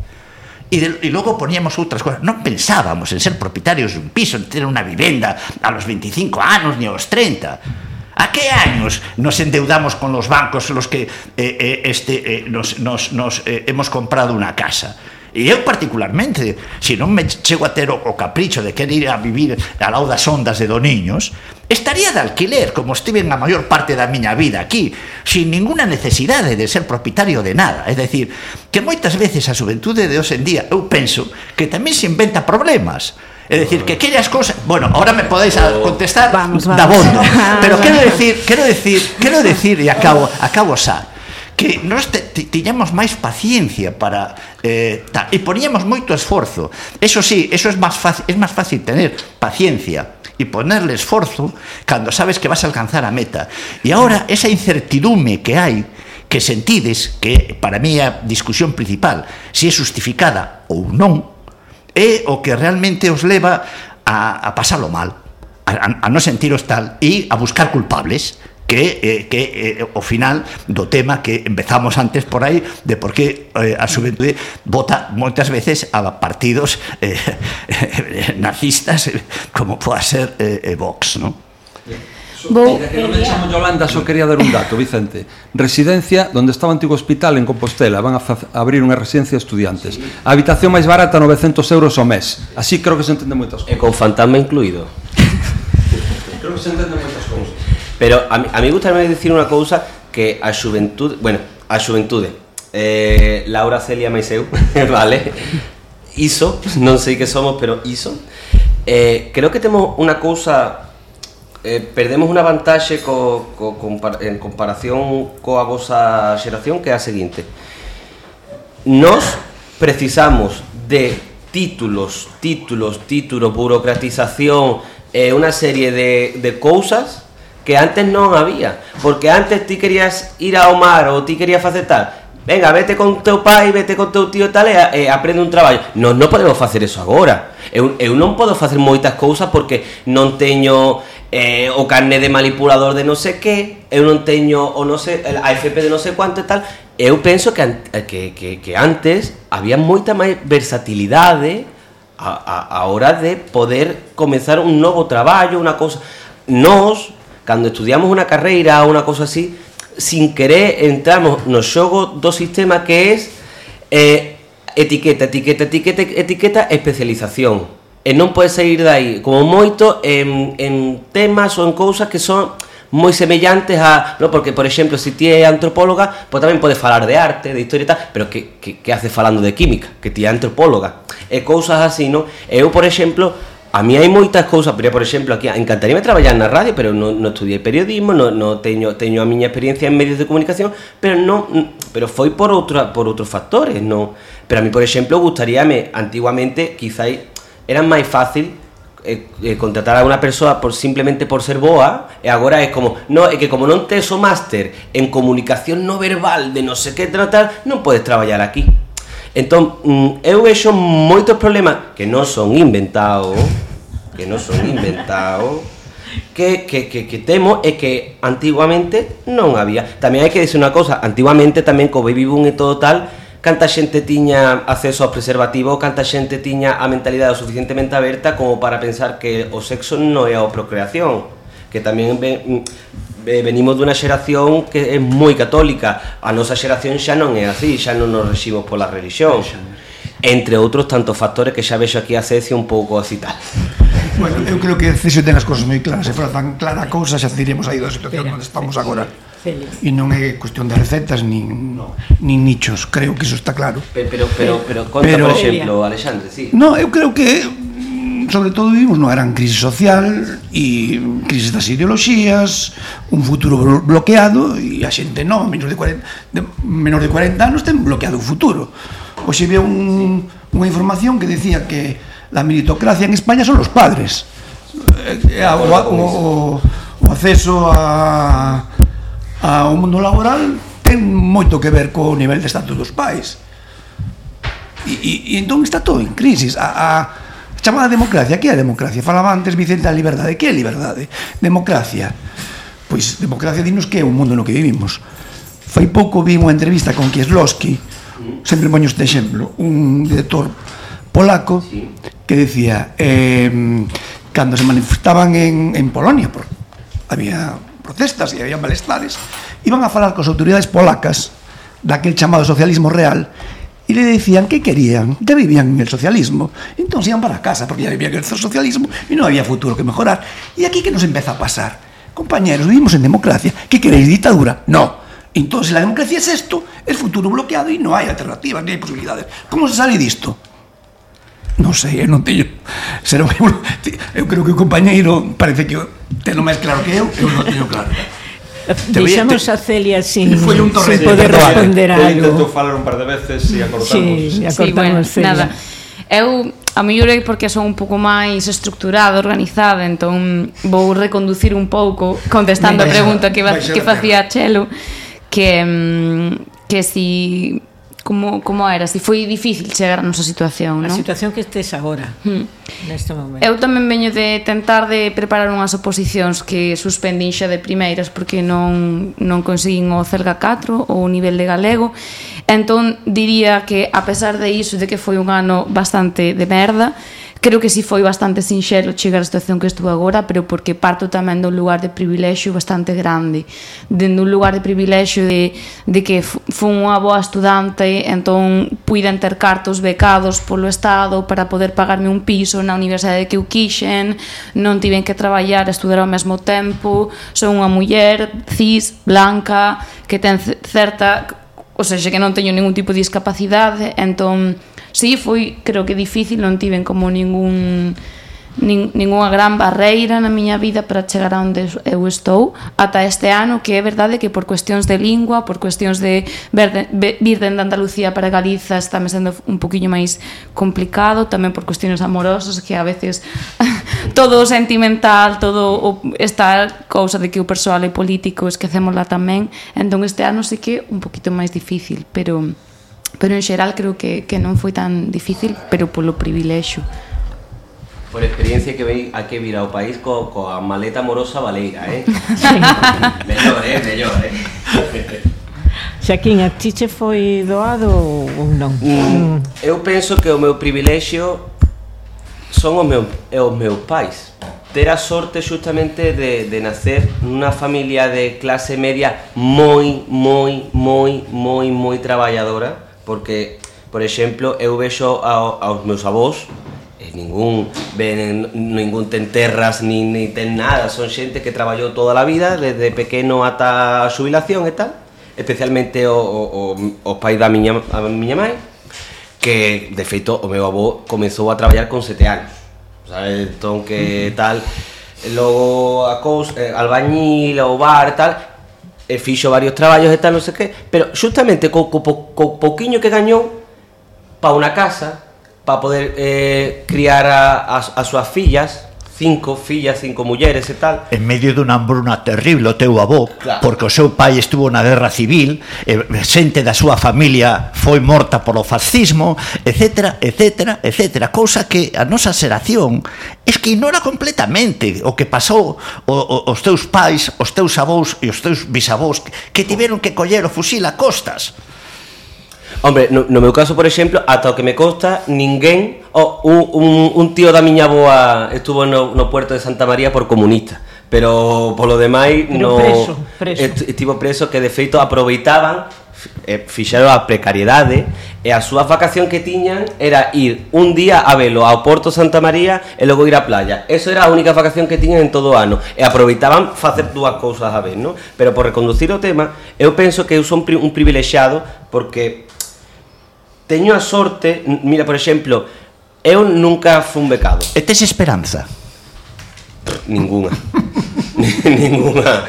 E, de, e logo poníamos outras cosas. Non pensábamos en ser propietarios dun piso, en ter unha vivenda a los 25 anos ni aos 30. ¿A que años nos endeudamos con los bancos los que eh, eh, este, eh, nos, nos, nos eh, hemos comprado unha casa? E eu particularmente, se non me chego a ter o, o capricho de querer ir a vivir a lau das ondas de Doniños, estaría de alquiler, como estive na maior parte da miña vida aquí, sin ninguna necesidade de ser propietario de nada. É dicir, que moitas veces a xuventude de hoxe en día, eu penso, que tamén se inventa problemas. É dicir, que quere as cousas... Bueno, ahora me podéis contestar vamos, vamos. da bondo. Pero quero decir, quero decir, quero decir, e acabo, acabo xa que nós te, te, tiñamos máis paciencia para eh, ta, e poníamos moito esforzo. Eso sí, eso es máis fácil, es máis fácil tener paciencia e ponerle esforzo cando sabes que vas a alcanzar a meta. E agora esa incertidume que hai que sentides que para mí é a discusión principal, se si é justificada ou non, é eh, o que realmente os leva a, a pasalo mal, a, a non sentiros tal e a buscar culpables que eh, que eh, o final do tema que empezamos antes por aí de por que eh, a xuventude vota moitas veces a partidos eh, nazistas como poda ser eh, eh Vox, non? Vou... Non deixamos Yolanda, só quería dar un dato, Vicente. Residencia, onde estaba o antigo hospital en Compostela, van a, a abrir unha residencia de estudiantes. A habitación máis barata 900 euros ao mes. Así creo que se entende moitas cousas. E con fantasma incluído. creo que se entende moitas cousas. Pero a mí, a mí gustaría decir unha cousa que a xuventude, bueno, a xuventude, eh, Laura Celia Maiseu, vale, iso, non sei que somos, pero iso, eh, creo que temos unha cousa, eh, perdemos co, compar, en comparación coa vosa xeración que é a seguinte. Nos precisamos de títulos, títulos, títulos, burocratización, eh, unha serie de, de cousas que antes non había. Porque antes ti querías ir ao mar ou ti querías facer tal. Venga, vete con teu pai, vete con teu tío tal e, e aprende un traballo. Non, non podemos facer eso agora. Eu, eu non podo facer cousas porque non teño eh, o carné de manipulador de non sei que, eu non teño o non sei, a FP de non sei cuánto e tal. Eu penso que, an- que, que, que antes había moita máis versatilidade a, a, a hora de poder comenzar un novo traballo, unha cousa. Nós, cando estudiamos unha carreira ou unha cosa así, sin querer entramos no xogo do sistema que é eh, etiqueta, etiqueta, etiqueta, etiqueta, especialización. Eh, e non pode sair dai como moito en, en temas ou en cousas que son moi semellantes a, no, porque por exemplo, se ti é antropóloga, pois tamén podes falar de arte, de historia e tal, pero que, que, que haces falando de química, que ti é antropóloga, e cousas así, non? Eu, por exemplo, a mí hai moitas cousas, pero por exemplo, aquí encantaríame traballar na radio, pero non, non estudiei periodismo, non, non teño teño a experiencia en medios de comunicación, pero non pero foi por outra por outros factores, non. Pero a mí, por exemplo, gustaríame antiguamente, quizás era máis fácil eh, eh, contratar a unha persoa por simplemente por ser boa e agora é como, no, é que como non tes o máster en comunicación no verbal de non sei que tratar, non podes traballar aquí. Entón, mm, eu vexo moitos problemas que non son inventados, que non son inventados, que, que, que, que temo é que antiguamente non había. Tamén hai que dicir unha cosa, antiguamente tamén co baby boom e todo tal, canta xente tiña acceso ao preservativo, canta xente tiña a mentalidade o suficientemente aberta como para pensar que o sexo non é a procreación que tamén ven, mm, eh, venimos dunha xeración que é moi católica. A nosa xeración xa non é así, xa non nos reximos pola religión. Entre outros tantos factores que xa vexo aquí a Cecio un pouco así tal. Bueno, eu creo que Cecio ten as cousas moi claras, se fora tan clara a cousa xa diríamos aí da situación onde estamos agora. E non é cuestión de recetas nin, no. nin nichos, creo que iso está claro. Pero, pero, pero, conta, pero, por exemplo, Alexandre, sí. No, eu creo que sobre todo vivimos unha gran crise social e crise das ideoloxías, un futuro bloqueado e a xente nova, menos de 40, de, menor de 40 anos ten bloqueado o futuro. Hoxe veo un, unha información que decía que la meritocracia en España son os padres. Eh, eh o, o, o acceso a, ao mundo laboral ten moito que ver co nivel de estatus dos pais. E, e, e entón está todo en crisis. A, a, chamada democracia, que é a democracia? Falaba antes Vicente a liberdade, que é a liberdade? Democracia. Pois democracia dinos que é un mundo no que vivimos. Fai pouco vi unha entrevista con Kieslowski, sempre poño este exemplo, un director polaco que decía eh, cando se manifestaban en, en Polonia, por, había protestas e había malestares, iban a falar cos autoridades polacas daquel chamado socialismo real y le decían que querían, ya vivían en el socialismo, entonces iban para casa porque ya vivían en el socialismo y no había futuro que mejorar. ¿Y aquí qué nos empieza a pasar? Compañeros, vivimos en democracia, ¿qué queréis dictadura? No. Entonces la democracia es esto, el futuro bloqueado y no hay alternativas ni hay posibilidades. ¿Cómo se sale disto? non sei, eu eh, non teño será un, eu creo que o compañeiro parece que teno máis claro que eu eu non teño claro Deixamos a Celia sin, foi un sin poder responder a algo. Intentou falar un par de veces e acortamos. Sí, acortamos sí, bueno, Celia. Nada. Eu a mellor é porque son un pouco máis estructurada, organizada, entón vou reconducir un pouco contestando a pregunta que, va, que facía Chelo que mm, que si Como, como era? Si foi difícil chegar a nosa situación, non? A situación que estés agora, hmm. neste momento. Eu tamén veño de tentar de preparar unhas oposicións que suspendín xa de primeiras porque non, non conseguín o Celga 4 ou o nivel de galego. Entón, diría que, a pesar de iso, de que foi un ano bastante de merda, creo que si sí foi bastante sinxelo chegar á situación que estou agora, pero porque parto tamén dun lugar de privilexio bastante grande, dende un lugar de privilexio de, de que fun unha boa estudante, entón puiden ter cartos becados polo Estado para poder pagarme un piso na universidade que eu quixen, non tiven que traballar, estudar ao mesmo tempo, son unha muller cis, blanca, que ten certa, ou seja, que non teño ningún tipo de discapacidade, entón sí foi, creo que difícil, non tiven como ningún nin, ninguna gran barreira na miña vida para chegar a onde eu estou ata este ano, que é verdade que por cuestións de lingua, por cuestións de vir de Andalucía para Galiza está me sendo un poquinho máis complicado, tamén por cuestións amorosas que a veces todo o sentimental, todo o, esta cousa de que o persoal é político esquecémola tamén, entón este ano sí que un poquito máis difícil, pero pero en xeral creo que, que non foi tan difícil, pero polo privilexio. Por experiencia que vei a que vir ao país co, coa maleta amorosa valeira, eh? Sí. mellor, eh? Mellor, eh? Xaquín, a ti che foi doado ou non? Mm, eu penso que o meu privilexio son os meus, os meus pais. Ter a sorte xustamente de, de nacer nunha familia de clase media moi, moi, moi, moi, moi traballadora Porque, por exemplo, eu vexo ao, aos meus avós e ningún ven, ningún ten terras nin, nin ten nada, son xente que traballou toda a vida desde pequeno ata a xubilación e tal, especialmente o, o, o, os pais da miña, a miña mãe, que de feito o meu avó comezou a traballar con sete anos. Sabes, entón que tal, logo a cous, eh, albañil, o bar, tal, e fixo varios traballos e tal, non pero xustamente co, co, que gañou pa unha casa, para poder eh, criar a, a, fillas, cinco fillas, cinco mulleres e tal. En medio dunha hambruna terrible o teu avó, claro. porque o seu pai estuvo na guerra civil, e xente da súa familia foi morta polo fascismo, etc, etc, etc, cousa que a nosa xeración es que ignora completamente o que pasou o, o, os teus pais, os teus avós e os teus bisavós que, que tiveron que coller o fusil a costas. Hombre, no, no meu caso, por exemplo, ata o que me consta, ninguén oh, un, un, un tío da miña boa estuvo no, no puerto de Santa María por comunista pero polo demais pero no preso, preso. estivo preso que de feito aproveitaban eh, fixeron a precariedade e a súa vacación que tiñan era ir un día a velo ao Porto Santa María e logo ir á playa. Eso era a única vacación que tiñan en todo o ano e aproveitaban facer dúas cousas a vez, non? Pero por reconducir o tema, eu penso que eu son un privilexiado porque teño a sorte, mira, por exemplo, eu nunca fun becado. E tes esperanza? Ninguna. ninguna.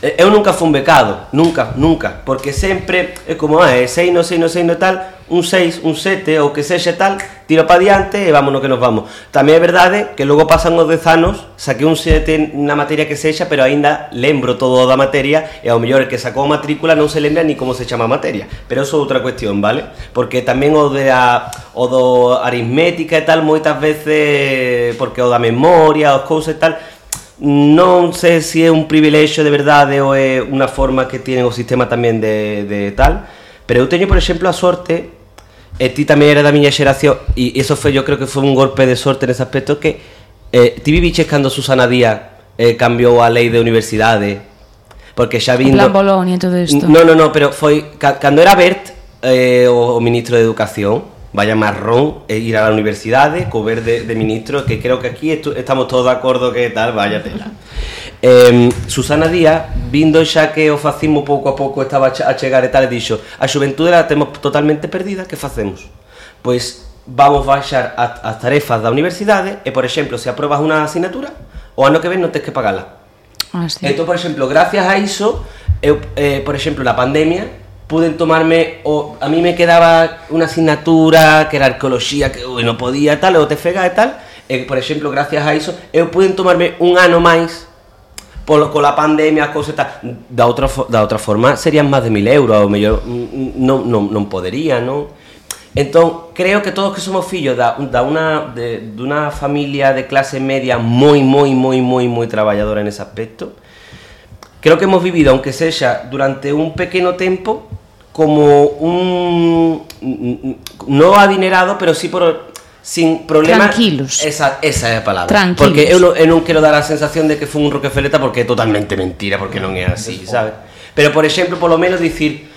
Eu nunca fun becado, nunca, nunca, porque sempre é como, ah, é sei, non sei, non sei, no tal, un 6, un 7 ou que sexa tal, tiro para diante e vámonos que nos vamos. Tamén é verdade que logo pasan os 10 anos, saquei un 7 na materia que sexa, pero aínda lembro todo da materia e ao mellor el que sacou a matrícula non se lembra ni como se chama a materia. Pero eso é outra cuestión, vale? Porque tamén o de a, o aritmética e tal moitas veces porque o da memoria, os cousas e tal, non sei se é un privilexio de verdade ou é unha forma que tiene o sistema tamén de, de tal, pero eu teño, por exemplo, a sorte, e ti tamén era da miña xeración e iso foi, yo creo que foi un golpe de sorte nese aspecto que eh, ti viviches cando Susana Díaz eh, cambiou a lei de universidade porque xa vindo... En plan Bolonia e todo isto. No, no, no, pero foi ca, cando era Bert eh, o, o ministro de Educación vaya marrón e ir a la universidade co verde de ministro que creo que aquí estamos todos de acordo que tal, vaya tela. Eh, Susana Díaz, vindo xa que o fascismo pouco a pouco estaba a chegar e tal, e dixo a xuventude la temos totalmente perdida, que facemos? Pois vamos baixar as tarefas da universidade e, por exemplo, se aprobas unha asignatura, o ano que ven non tens que pagala. Ah, sí. Entón, por exemplo, gracias a iso, eu, eh, por exemplo, na pandemia, puden tomarme o a mí me quedaba unha asignatura que era arqueoloxía que ui, non podía tal, o te fega e tal, e por exemplo, gracias a iso eu puden tomarme un ano máis polo, cola pandemia, cousa e tal, da outra, fo- da outra forma serían máis de mil euros, ao mellor mm, non, non, non podería, non? Entón, creo que todos que somos fillos da, da una, de, dunha familia de clase media moi, moi, moi, moi, moi traballadora en ese aspecto, creo que hemos vivido, aunque sexa durante un pequeno tempo, como un... no adinerado, pero sí por sin problema. Tranquilos. Esa, esa é a palabra. Tranquilos. Porque eu non, eu non quero dar a sensación de que foi un Roquefeleta porque é totalmente mentira, porque non é así, sabe? Pero, por exemplo, polo menos dicir,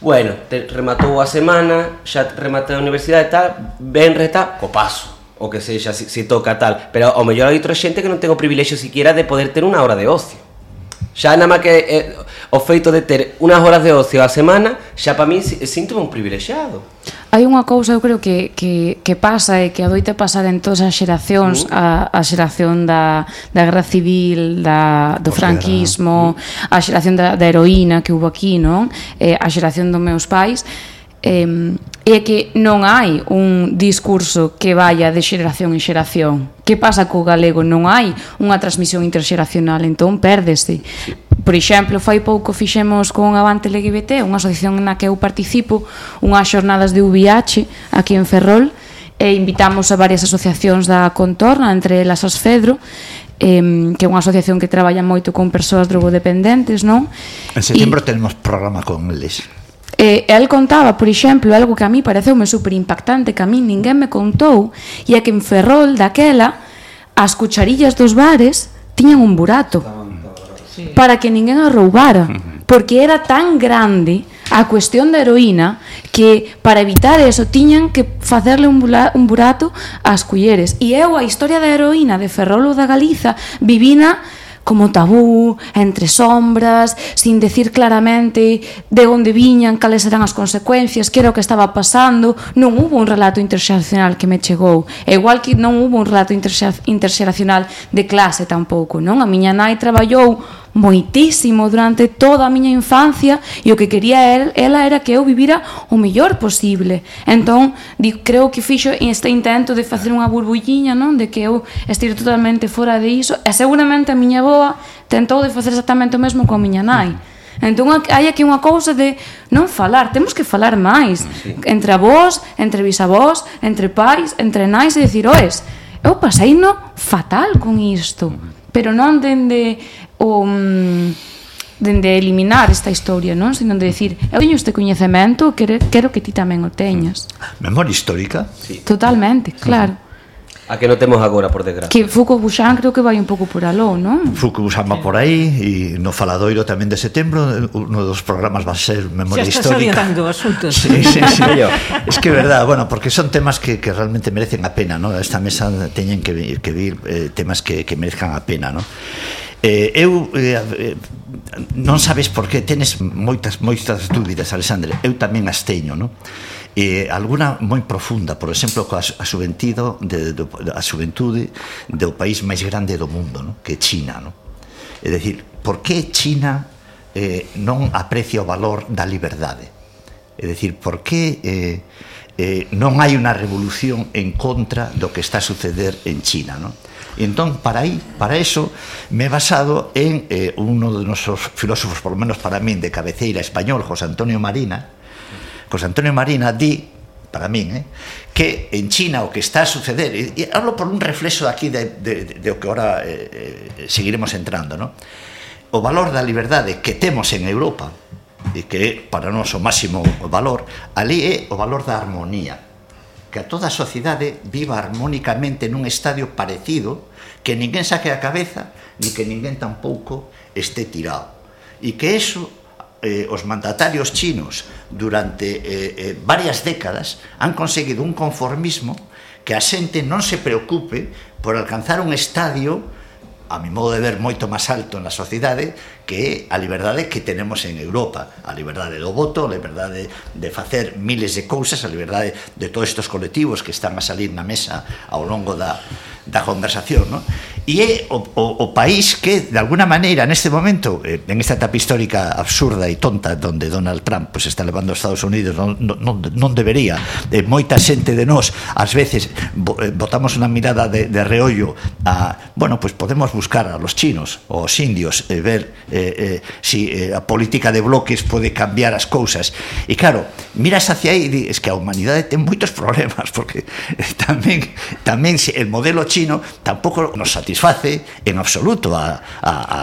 bueno, te rematou a semana, xa rematou a universidade e tal, ben reta, co paso o que sexa, se, si toca tal, pero ao mellor hai outra xente que non ten o privilexio siquiera de poder ter unha hora de ocio. Xa nada máis que eh, o feito de ter unhas horas de ocio a semana, xa para mí sinto un privilexiado. Hai unha cousa eu creo que, que, que pasa e que adoita pasar en todas as xeracións, mm. a, a xeración da, da guerra civil, da, do o franquismo, mm. a xeración da, da heroína que hubo aquí, non? Eh, a xeración dos meus pais, eh, é que non hai un discurso que vaya de xeración en xeración. Que pasa co galego? Non hai unha transmisión interxeracional, entón pérdese. Por exemplo, fai pouco fixemos con Avante LGBT, unha asociación na que eu participo, unhas xornadas de UVH aquí en Ferrol, e invitamos a varias asociacións da contorna, entre elas as Fedro, eh, que é unha asociación que traballa moito con persoas drogodependentes, non? En setembro e... tenemos programa con eles. E el contaba, por exemplo, algo que a mí pareceume superimpactante, que a mí ninguén me contou, e é que en Ferrol daquela as cucharillas dos bares tiñan un burato para que ninguén a roubara, porque era tan grande a cuestión da heroína que para evitar eso tiñan que facerle un, bula, un burato ás culleres. E eu a historia da heroína de Ferrol ou da Galiza vivina como tabú, entre sombras, sin decir claramente de onde viñan, cales eran as consecuencias, que era o que estaba pasando. Non hubo un relato interxeracional que me chegou. E igual que non hubo un relato interxeracional de clase tampouco, non? A miña nai traballou moitísimo durante toda a miña infancia e o que quería el, ela era que eu vivira o mellor posible. Entón, di, creo que fixo este intento de facer unha burbulliña, non? De que eu estive totalmente fora de iso e seguramente a miña boa tentou de facer exactamente o mesmo coa miña nai. Entón hai aquí unha cousa de non falar, temos que falar máis sí. entre avós, entre bisavós, entre pais, entre nais e dicir, "Oes, eu pasei no fatal con isto." Pero non dende o mm, dende eliminar esta historia, non? Sino de decir, eu teño este coñecemento, quero, quero que ti tamén o teñas. Memoria histórica? Sí. Totalmente, claro. A que non temos agora, por desgracia. Que Foucault Buxan creo que vai un pouco por aló, non? Foucault Buxan va por aí e no Faladoiro tamén de setembro uno dos programas va a ser memoria Xa histórica. Xa estás adiantando asuntos. Sí, sí, sí. es que é verdad, bueno, porque son temas que, que realmente merecen a pena, ¿no? Esta mesa teñen que, que vir eh, temas que, que merezcan a pena, ¿no? Eh, eu eh, eh, non sabes por que tenes moitas moitas dúbidas, Alexandre. Eu tamén as teño, non? eh, alguna moi profunda, por exemplo, coa a xuventido de, de, a xuventude do país máis grande do mundo, no? que é China, no? É dicir, por que China eh, non aprecia o valor da liberdade? É dicir, por que eh, eh, non hai unha revolución en contra do que está a suceder en China, non? E entón, para aí, para eso, me he basado en eh, uno dos nosos filósofos, por lo menos para min, de cabeceira español, José Antonio Marina. José Antonio Marina di para min, eh, que en China o que está a suceder, e, e hablo por un reflexo aquí de, de, de, de o que ahora eh, eh, seguiremos entrando, no? o valor da liberdade que temos en Europa, e que é para nós o máximo valor, ali é o valor da armonía que a toda a sociedade viva armónicamente nun estadio parecido, que ninguén saque a cabeza, ni que ninguén tampouco este tirado. E que eso eh, os mandatarios chinos durante eh, eh, varias décadas han conseguido un conformismo que a xente non se preocupe por alcanzar un estadio a mi modo de ver moito máis alto na sociedade que é a liberdade que tenemos en Europa, a liberdade do voto, a liberdade de facer miles de cousas, a liberdade de todos estes colectivos que están a salir na mesa ao longo da, da conversación, non? E é o, o, o país que, de alguna maneira, neste momento, eh, en esta etapa histórica absurda e tonta donde Donald Trump pues, está levando os Estados Unidos, non, non, non debería, eh, moita xente de nós, ás veces, eh, botamos unha mirada de, de reollo a, bueno, pues podemos buscar a los chinos, os indios, eh, ver eh, eh, si eh, a política de bloques pode cambiar as cousas e claro, miras hacia aí e dices que a humanidade ten moitos problemas porque tamén tamén el modelo chino tampouco nos satisface en absoluto a, a, a,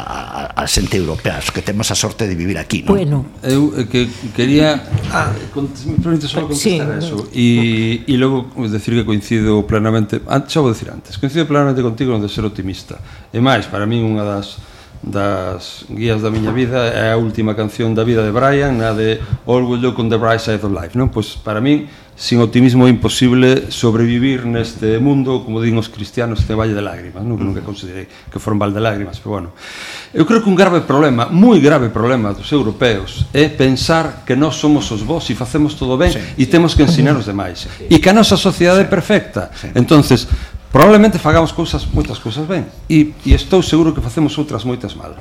a xente europea os que temos a sorte de vivir aquí non? Bueno. Eu eh, que quería ah, con, me permite só contestar sí. a eso e, e logo decir que coincido plenamente xa vou decir antes coincido plenamente contigo onde ser optimista e máis, para mí unha das das guías da miña vida é a última canción da vida de Brian na de All Will Look on the Bright Side of Life non? Pois para min, sin optimismo é imposible sobrevivir neste mundo como din os cristianos este Valle de Lágrimas non? que nunca considerei que foron Val de Lágrimas pero bueno, eu creo que un grave problema moi grave problema dos europeos é pensar que nós somos os vós e facemos todo ben sí. e temos que ensinar os demais e que a nosa sociedade sí. é perfecta sí. entonces Probablemente fagamos cousas, moitas cousas ben e, e estou seguro que facemos outras moitas mal.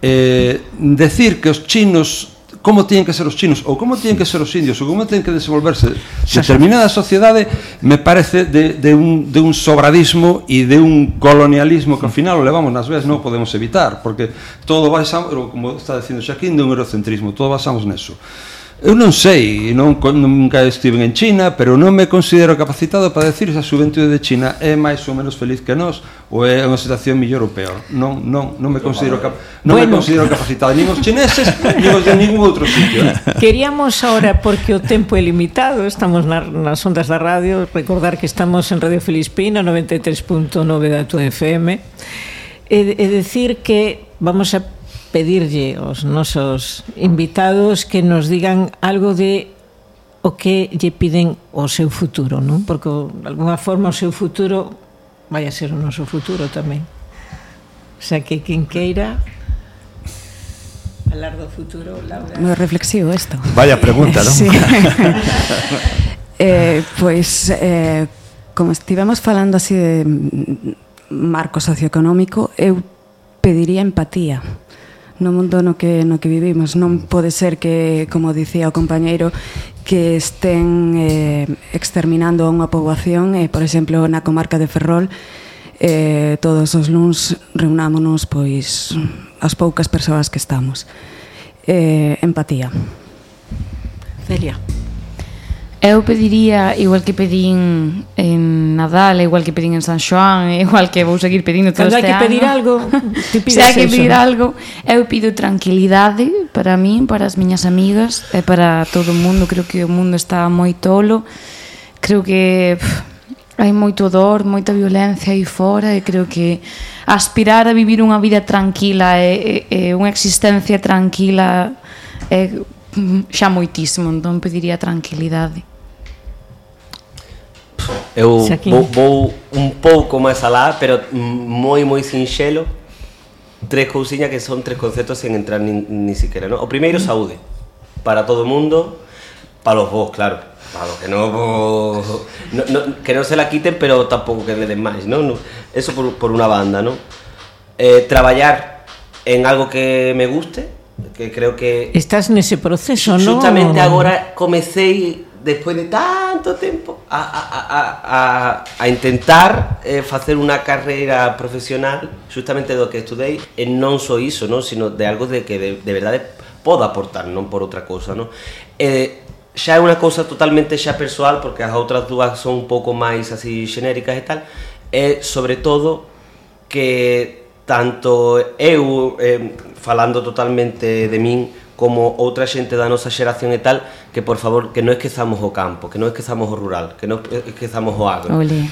Eh, decir que os chinos como teñen que ser os chinos ou como teñen que ser os indios ou como teñen que desenvolverse determinada sociedade me parece de, de, un, de un sobradismo e de un colonialismo que ao final o levamos nas veas non podemos evitar porque todo basamos, como está dicindo Xaquín, de un eurocentrismo todo basamos neso Eu non sei, non, nunca estive en China, pero non me considero capacitado para decir se a xuventude de China é máis ou menos feliz que nós ou é unha situación mellor ou peor. Non, non, non me considero cap, non bueno. me considero capacitado nin os chineses, nin os de ningún outro sitio. Eh? Queríamos ahora porque o tempo é limitado, estamos na, nas ondas da radio, recordar que estamos en Radio Filispina 93.9 da tua FM. E, e decir que vamos a pedirlle aos nosos invitados que nos digan algo de o que lle piden o seu futuro, non? Porque, de alguna forma, o seu futuro vai a ser o noso futuro tamén. O sea, que quen queira falar do futuro... Laura... Moi reflexivo isto. Vaya pregunta, non? Sí. eh, pois, eh, como estivemos falando así de marco socioeconómico, eu pediría empatía no mundo no que, no que vivimos. Non pode ser que, como dicía o compañeiro, que estén eh, exterminando a unha poboación, eh, por exemplo, na comarca de Ferrol, eh, todos os luns reunámonos pois as poucas persoas que estamos. Eh, empatía. Celia. Eu pediría, igual que pedín en Nadal, igual que pedín en San Xoán, igual que vou seguir pedindo todo Cando este ano. Cando hai que pedir algo, ti pides Se hai que pedir eso, algo, eu pido tranquilidade para min, para as miñas amigas e para todo o mundo. Creo que o mundo está moi tolo. Creo que pff, hai moito dor, moita violencia aí fora e creo que aspirar a vivir unha vida tranquila e, e, e unha existencia tranquila é xa moitísimo, entón pediría tranquilidade. Eu vou, vou un pouco máis alá, pero moi moi sinxelo. Tres cousiñas que son tres conceptos sen entrar ni, ni siquiera, ¿no? O primeiro, saúde. Para todo o mundo, para os vos, claro. Para los que no, vos, no, no, que non se la quiten, pero tampouco que le den máis, ¿no? no eso por, por unha banda, ¿no? Eh, traballar en algo que me guste, que creo que... Estás nese proceso, non? Justamente agora comecei despois de tanto tempo a, a, a, a, intentar eh, facer unha carreira profesional justamente do que estudei e non só iso, non? sino de algo de que de, de verdade podo aportar, non por outra cousa, non? Eh, xa é unha cousa totalmente xa persoal porque as outras dúas son un pouco máis así xenéricas e tal, é sobre todo que tanto eu eh, falando totalmente de min como outra xente da nosa xeración e tal que por favor que non esquezamos o campo, que non esquezamos o rural, que non esquezamos o agro. Ole.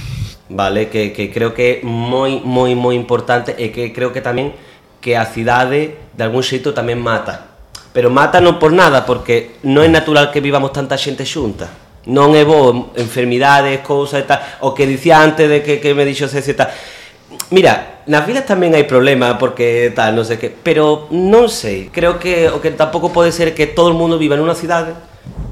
Vale, que, que creo que é moi moi moi importante e que creo que tamén que a cidade de algún xeito tamén mata. Pero mata non por nada, porque non é natural que vivamos tanta xente xunta. Non é bo enfermidades, cousas e tal, o que dicía antes de que, que me dixo Ceci e tal. Mira, nas vilas tamén hai problema porque tal, non sei que, pero non sei, creo que o que tampouco pode ser que todo o mundo viva nunha cidade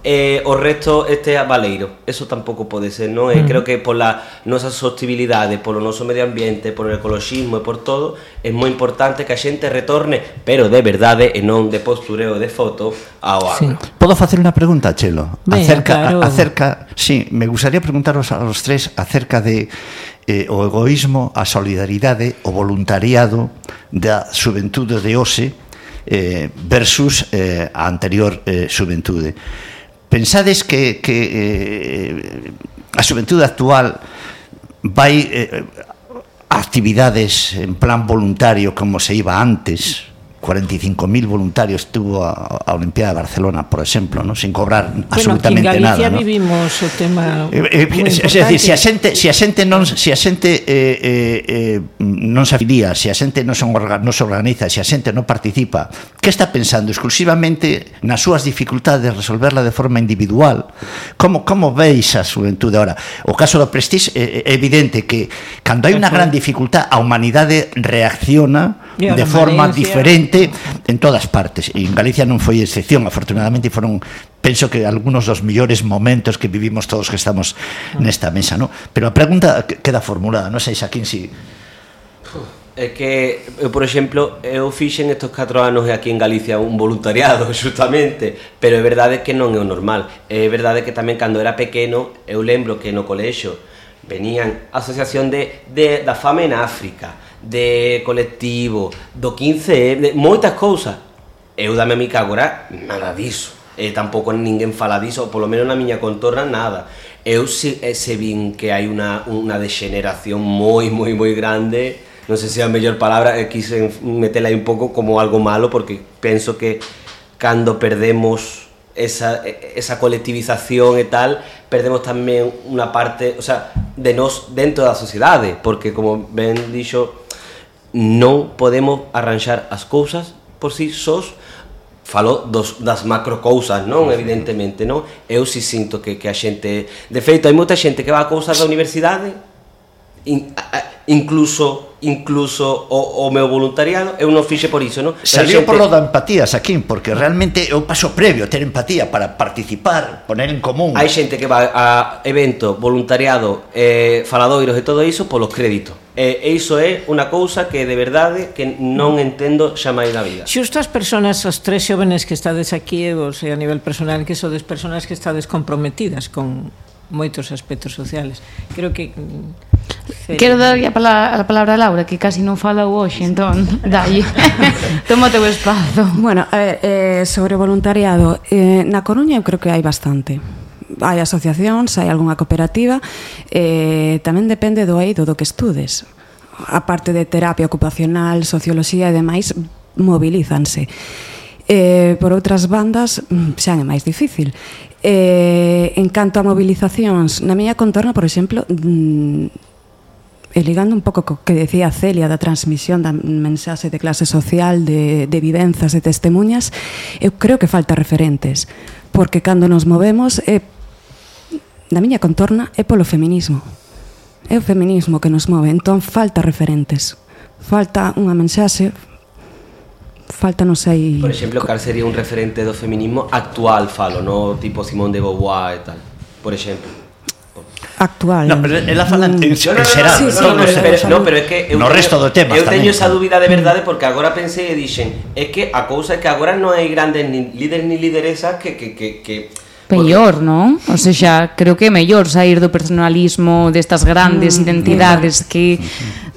eh, o resto este a Valeiro. Eso tampouco pode ser, non? Mm. Creo que pola nosa sostibilidade, polo noso medio ambiente, por o ecoloxismo e por todo, é moi importante que a xente retorne, pero de verdade e non de postureo de foto ao agro. Sí. Podo facer unha pregunta, Chelo? Venga, acerca, claro. a, acerca, sí, me gustaría preguntaros aos tres acerca de eh, o egoísmo, a solidaridade, o voluntariado da xuventude de hoxe eh, versus eh, a anterior eh, xuventude. Pensades que, que eh, a xuventude actual vai eh, actividades en plan voluntario como se iba antes, 45.000 voluntarios tuvo a, a Olimpiada de Barcelona, por exemplo, ¿no? sin cobrar bueno, absolutamente que en Galicia nada. ¿no? vivimos o tema eh, eh, es, es decir, se a xente, se a xente non se a xente eh, eh, eh, non se afilía, se a xente non, son, non se organiza, se a xente non participa, que está pensando exclusivamente nas súas dificultades de resolverla de forma individual? Como como veis a xuventude agora? O caso do Prestige eh, eh, é eh, evidente que cando hai unha gran dificultad a humanidade reacciona de forma diferente xente en todas partes. E en Galicia non foi excepción, afortunadamente foron penso que algunos dos millores momentos que vivimos todos que estamos ah. nesta mesa, no? Pero a pregunta queda formulada, non sei Xaquín si É que, eu, por exemplo, eu fixen estos 4 anos aquí en Galicia un voluntariado, justamente, pero é verdade que non é o normal. É verdade que tamén cando era pequeno, eu lembro que no colexo venían a asociación de, de da fame en África, de colectivo, do 15, de moitas cousas. Eu dame a mi que agora nada diso. E tampouco ninguén fala diso, polo menos na miña contorna nada. Eu se, eh, se vin que hai unha, unha degeneración moi, moi, moi grande non sei se é a mellor palabra, eh, quise metela aí un pouco como algo malo porque penso que cando perdemos esa, eh, esa colectivización e tal, perdemos tamén unha parte, o sea, de nós dentro da sociedade, porque como ben dixo, non podemos arranxar as cousas por si sí sós falo dos, das macro cousas, non? Evidentemente, non? Eu si sinto que, que a xente... De feito, hai moita xente que va a cousas da universidade in, incluso incluso o, o meu voluntariado eu non fixe por iso, non? Salió por lo da empatía, Saquín, porque realmente é o paso previo ter empatía para participar, poner en común. Hai xente que va a evento, voluntariado, eh, faladoiros e todo iso polos créditos. E eh, iso é unha cousa que de verdade que non entendo xa máis da vida. Xusto as persoas, os tres xóvenes que estades aquí, e vos a nivel personal, que sodes persoas que estades comprometidas con moitos aspectos sociales. Creo que mm, Sí. Quero dar a, pala a palabra a Laura, que casi non fala hoxe, entón, dai, toma teu espazo. Bueno, a ver, eh, sobre voluntariado, eh, na Coruña eu creo que hai bastante hai asociacións, hai algunha cooperativa, eh, tamén depende do eido do que estudes. A parte de terapia ocupacional, socioloxía e demais, mobilízanse. Eh, por outras bandas mm, xa é máis difícil. Eh, en canto a mobilizacións, na miña contorna, por exemplo, mm, e ligando un pouco co que decía Celia da transmisión da mensaxe de clase social, de, de vivenzas, de testemunhas, eu creo que falta referentes, porque cando nos movemos é, na miña contorna é polo feminismo. É o feminismo que nos move, entón falta referentes. Falta unha mensaxe, faltanos aí... Por exemplo, cal sería un referente do feminismo actual, falo, no tipo Simón de Beauvoir e tal, por exemplo actual. No, pero ela fala mm. en, no, no, xeral, sí, sí, no, no, pero, no, pero é que eu no teño, resto do tema Eu teño esa dúbida de mm. verdade porque agora pensei e dixen, é que a cousa é que agora non hai grandes ni líderes ni lideresas que que que que Mellor, non? O sea, xa, creo que é mellor sair do personalismo destas grandes mm, identidades mm. que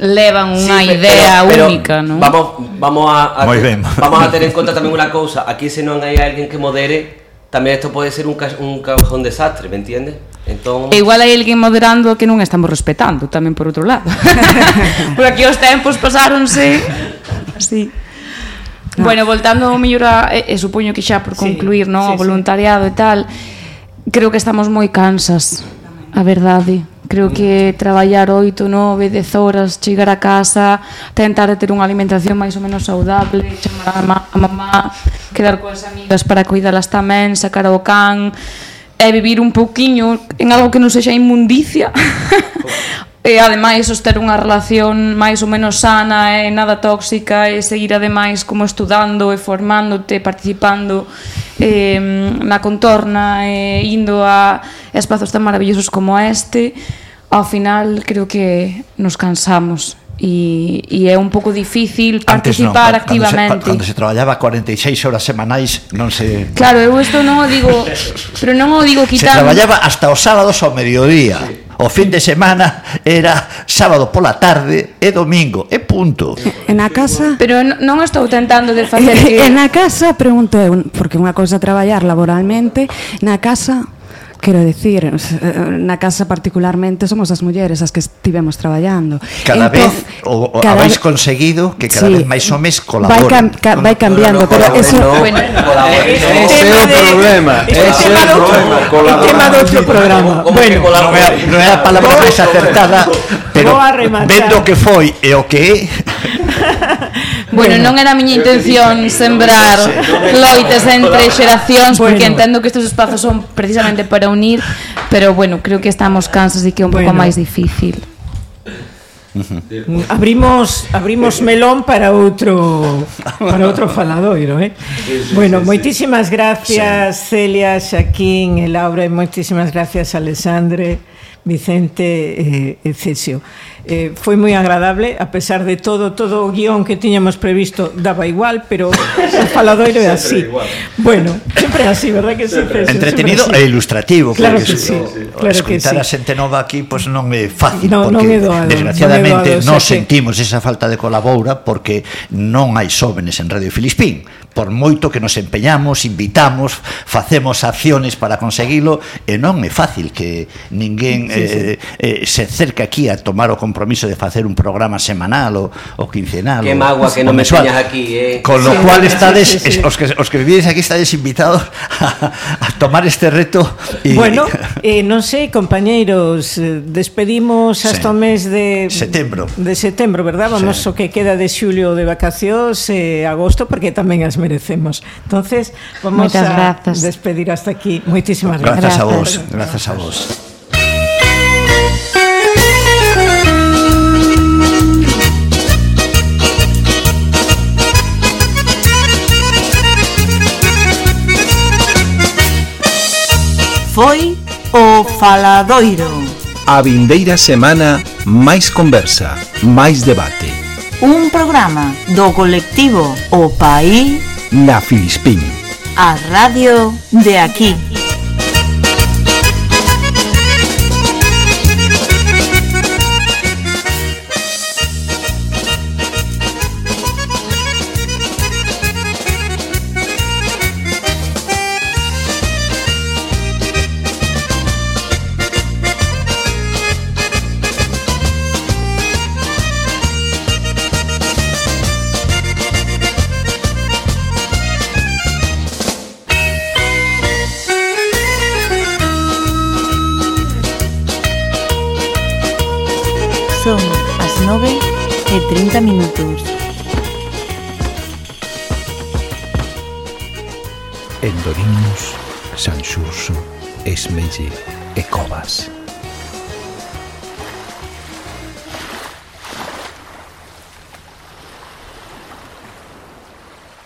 levan unha sí, idea pero, pero única, non? Vamos, vamos a, a que, vamos a ter en conta tamén unha cousa, aquí se non hai alguén que modere, tamén isto pode ser un, ca, un cajón desastre, me entiendes? Entón... E igual hai alguén moderando que non estamos respetando, tamén por outro lado. por aquí os tempos pasáronse. Así. No. Bueno, voltando ao mellor a, e, e supoño que xa por concluir, sí, non, sí, o voluntariado sí. e tal, creo que estamos moi cansas, a verdade. Creo que traballar 8, 9, 10 horas, chegar a casa, tentar ter unha alimentación máis ou menos saudable, chamar a, ma a mamá, quedar coas amigas para cuidalas tamén, sacar ao can, é vivir un pouquiño en algo que non sexa inmundicia. E ademais soster unha relación máis ou menos sana e nada tóxica e seguir ademais como estudando e formándote, participando eh, na contorna e indo a espazos tan maravillosos como este ao final creo que nos cansamos e, e é un pouco difícil participar Antes non, activamente. Cando se, cando se traballaba 46 horas semanais, non se Claro, eu isto non o digo, pero non o digo quitando. Se traballaba hasta os sábados ao mediodía. Sí. O fin de semana era sábado pola tarde e domingo, e punto. En a casa? Pero non estou tentando de facer que... En a casa, pregunto eu, porque unha cousa traballar laboralmente, na casa Quero dicir, eh, na casa particularmente somos as mulleres as que estivemos traballando. Cada entón, vez o, o cada habéis conseguido que cada sí, vez máis homes colaboren. Vai, cam, ca, vai cambiando, no, no, pero eso no, bueno, ese é o problema, ese é o problema, colaborar. tema do outro programa. Bueno, non é, non é a palabra máis acertada, pero vendo que foi e o que é Bueno, non era a miña intención sembrar loites entre xeracións porque entendo que estes espazos son precisamente para unir, pero bueno, creo que estamos cansos de que é un pouco máis difícil. Abrimos abrimos melón para outro para outro faladoiro, eh? Bueno, moitísimas gracias. Celia, Xaquín e Laura e moitísimas gracias Alexandre, Vicente e Cesio eh, foi moi agradable a pesar de todo todo o guión que tiñamos previsto daba igual pero o faladoiro é así. bueno, sempre é así, verdad que sempre, sempre entretenido sempre e ilustrativo claro que sí, claro escutar que sí. a xente nova aquí pois pues, non é fácil no, porque non é doado, desgraciadamente non, é doado, non sentimos que... esa falta de colaboura porque non hai xóvenes en Radio Filispín. Por moito que nos empeñamos, invitamos facemos acciones para conseguilo e non é fácil que ninguén sí, sí. Eh, eh, se acerque aquí a tomar o compromiso compromiso de facer un programa semanal ou, ou quincenal Que mágoa que non me teñas aquí eh? Con lo sí, cual estades, sí, sí, sí. os, que, os que vivides aquí estades invitados a, a tomar este reto y... Bueno, eh, non sei, compañeiros eh, despedimos hasta sí. o mes de setembro de setembro, verdad? Vamos sí. o que queda de xulio de vacacións eh, agosto porque tamén as merecemos entonces vamos Muchas a gracias. despedir hasta aquí moitísimas gracias Grazas a vos, grazas a vos Foi o Faladoiro. A vindeira semana máis conversa, máis debate. Un programa do colectivo O País na Filispín. A radio de aquí. de 30 minutos. Endorinos, Sansurso, Esmelle, Ecobas.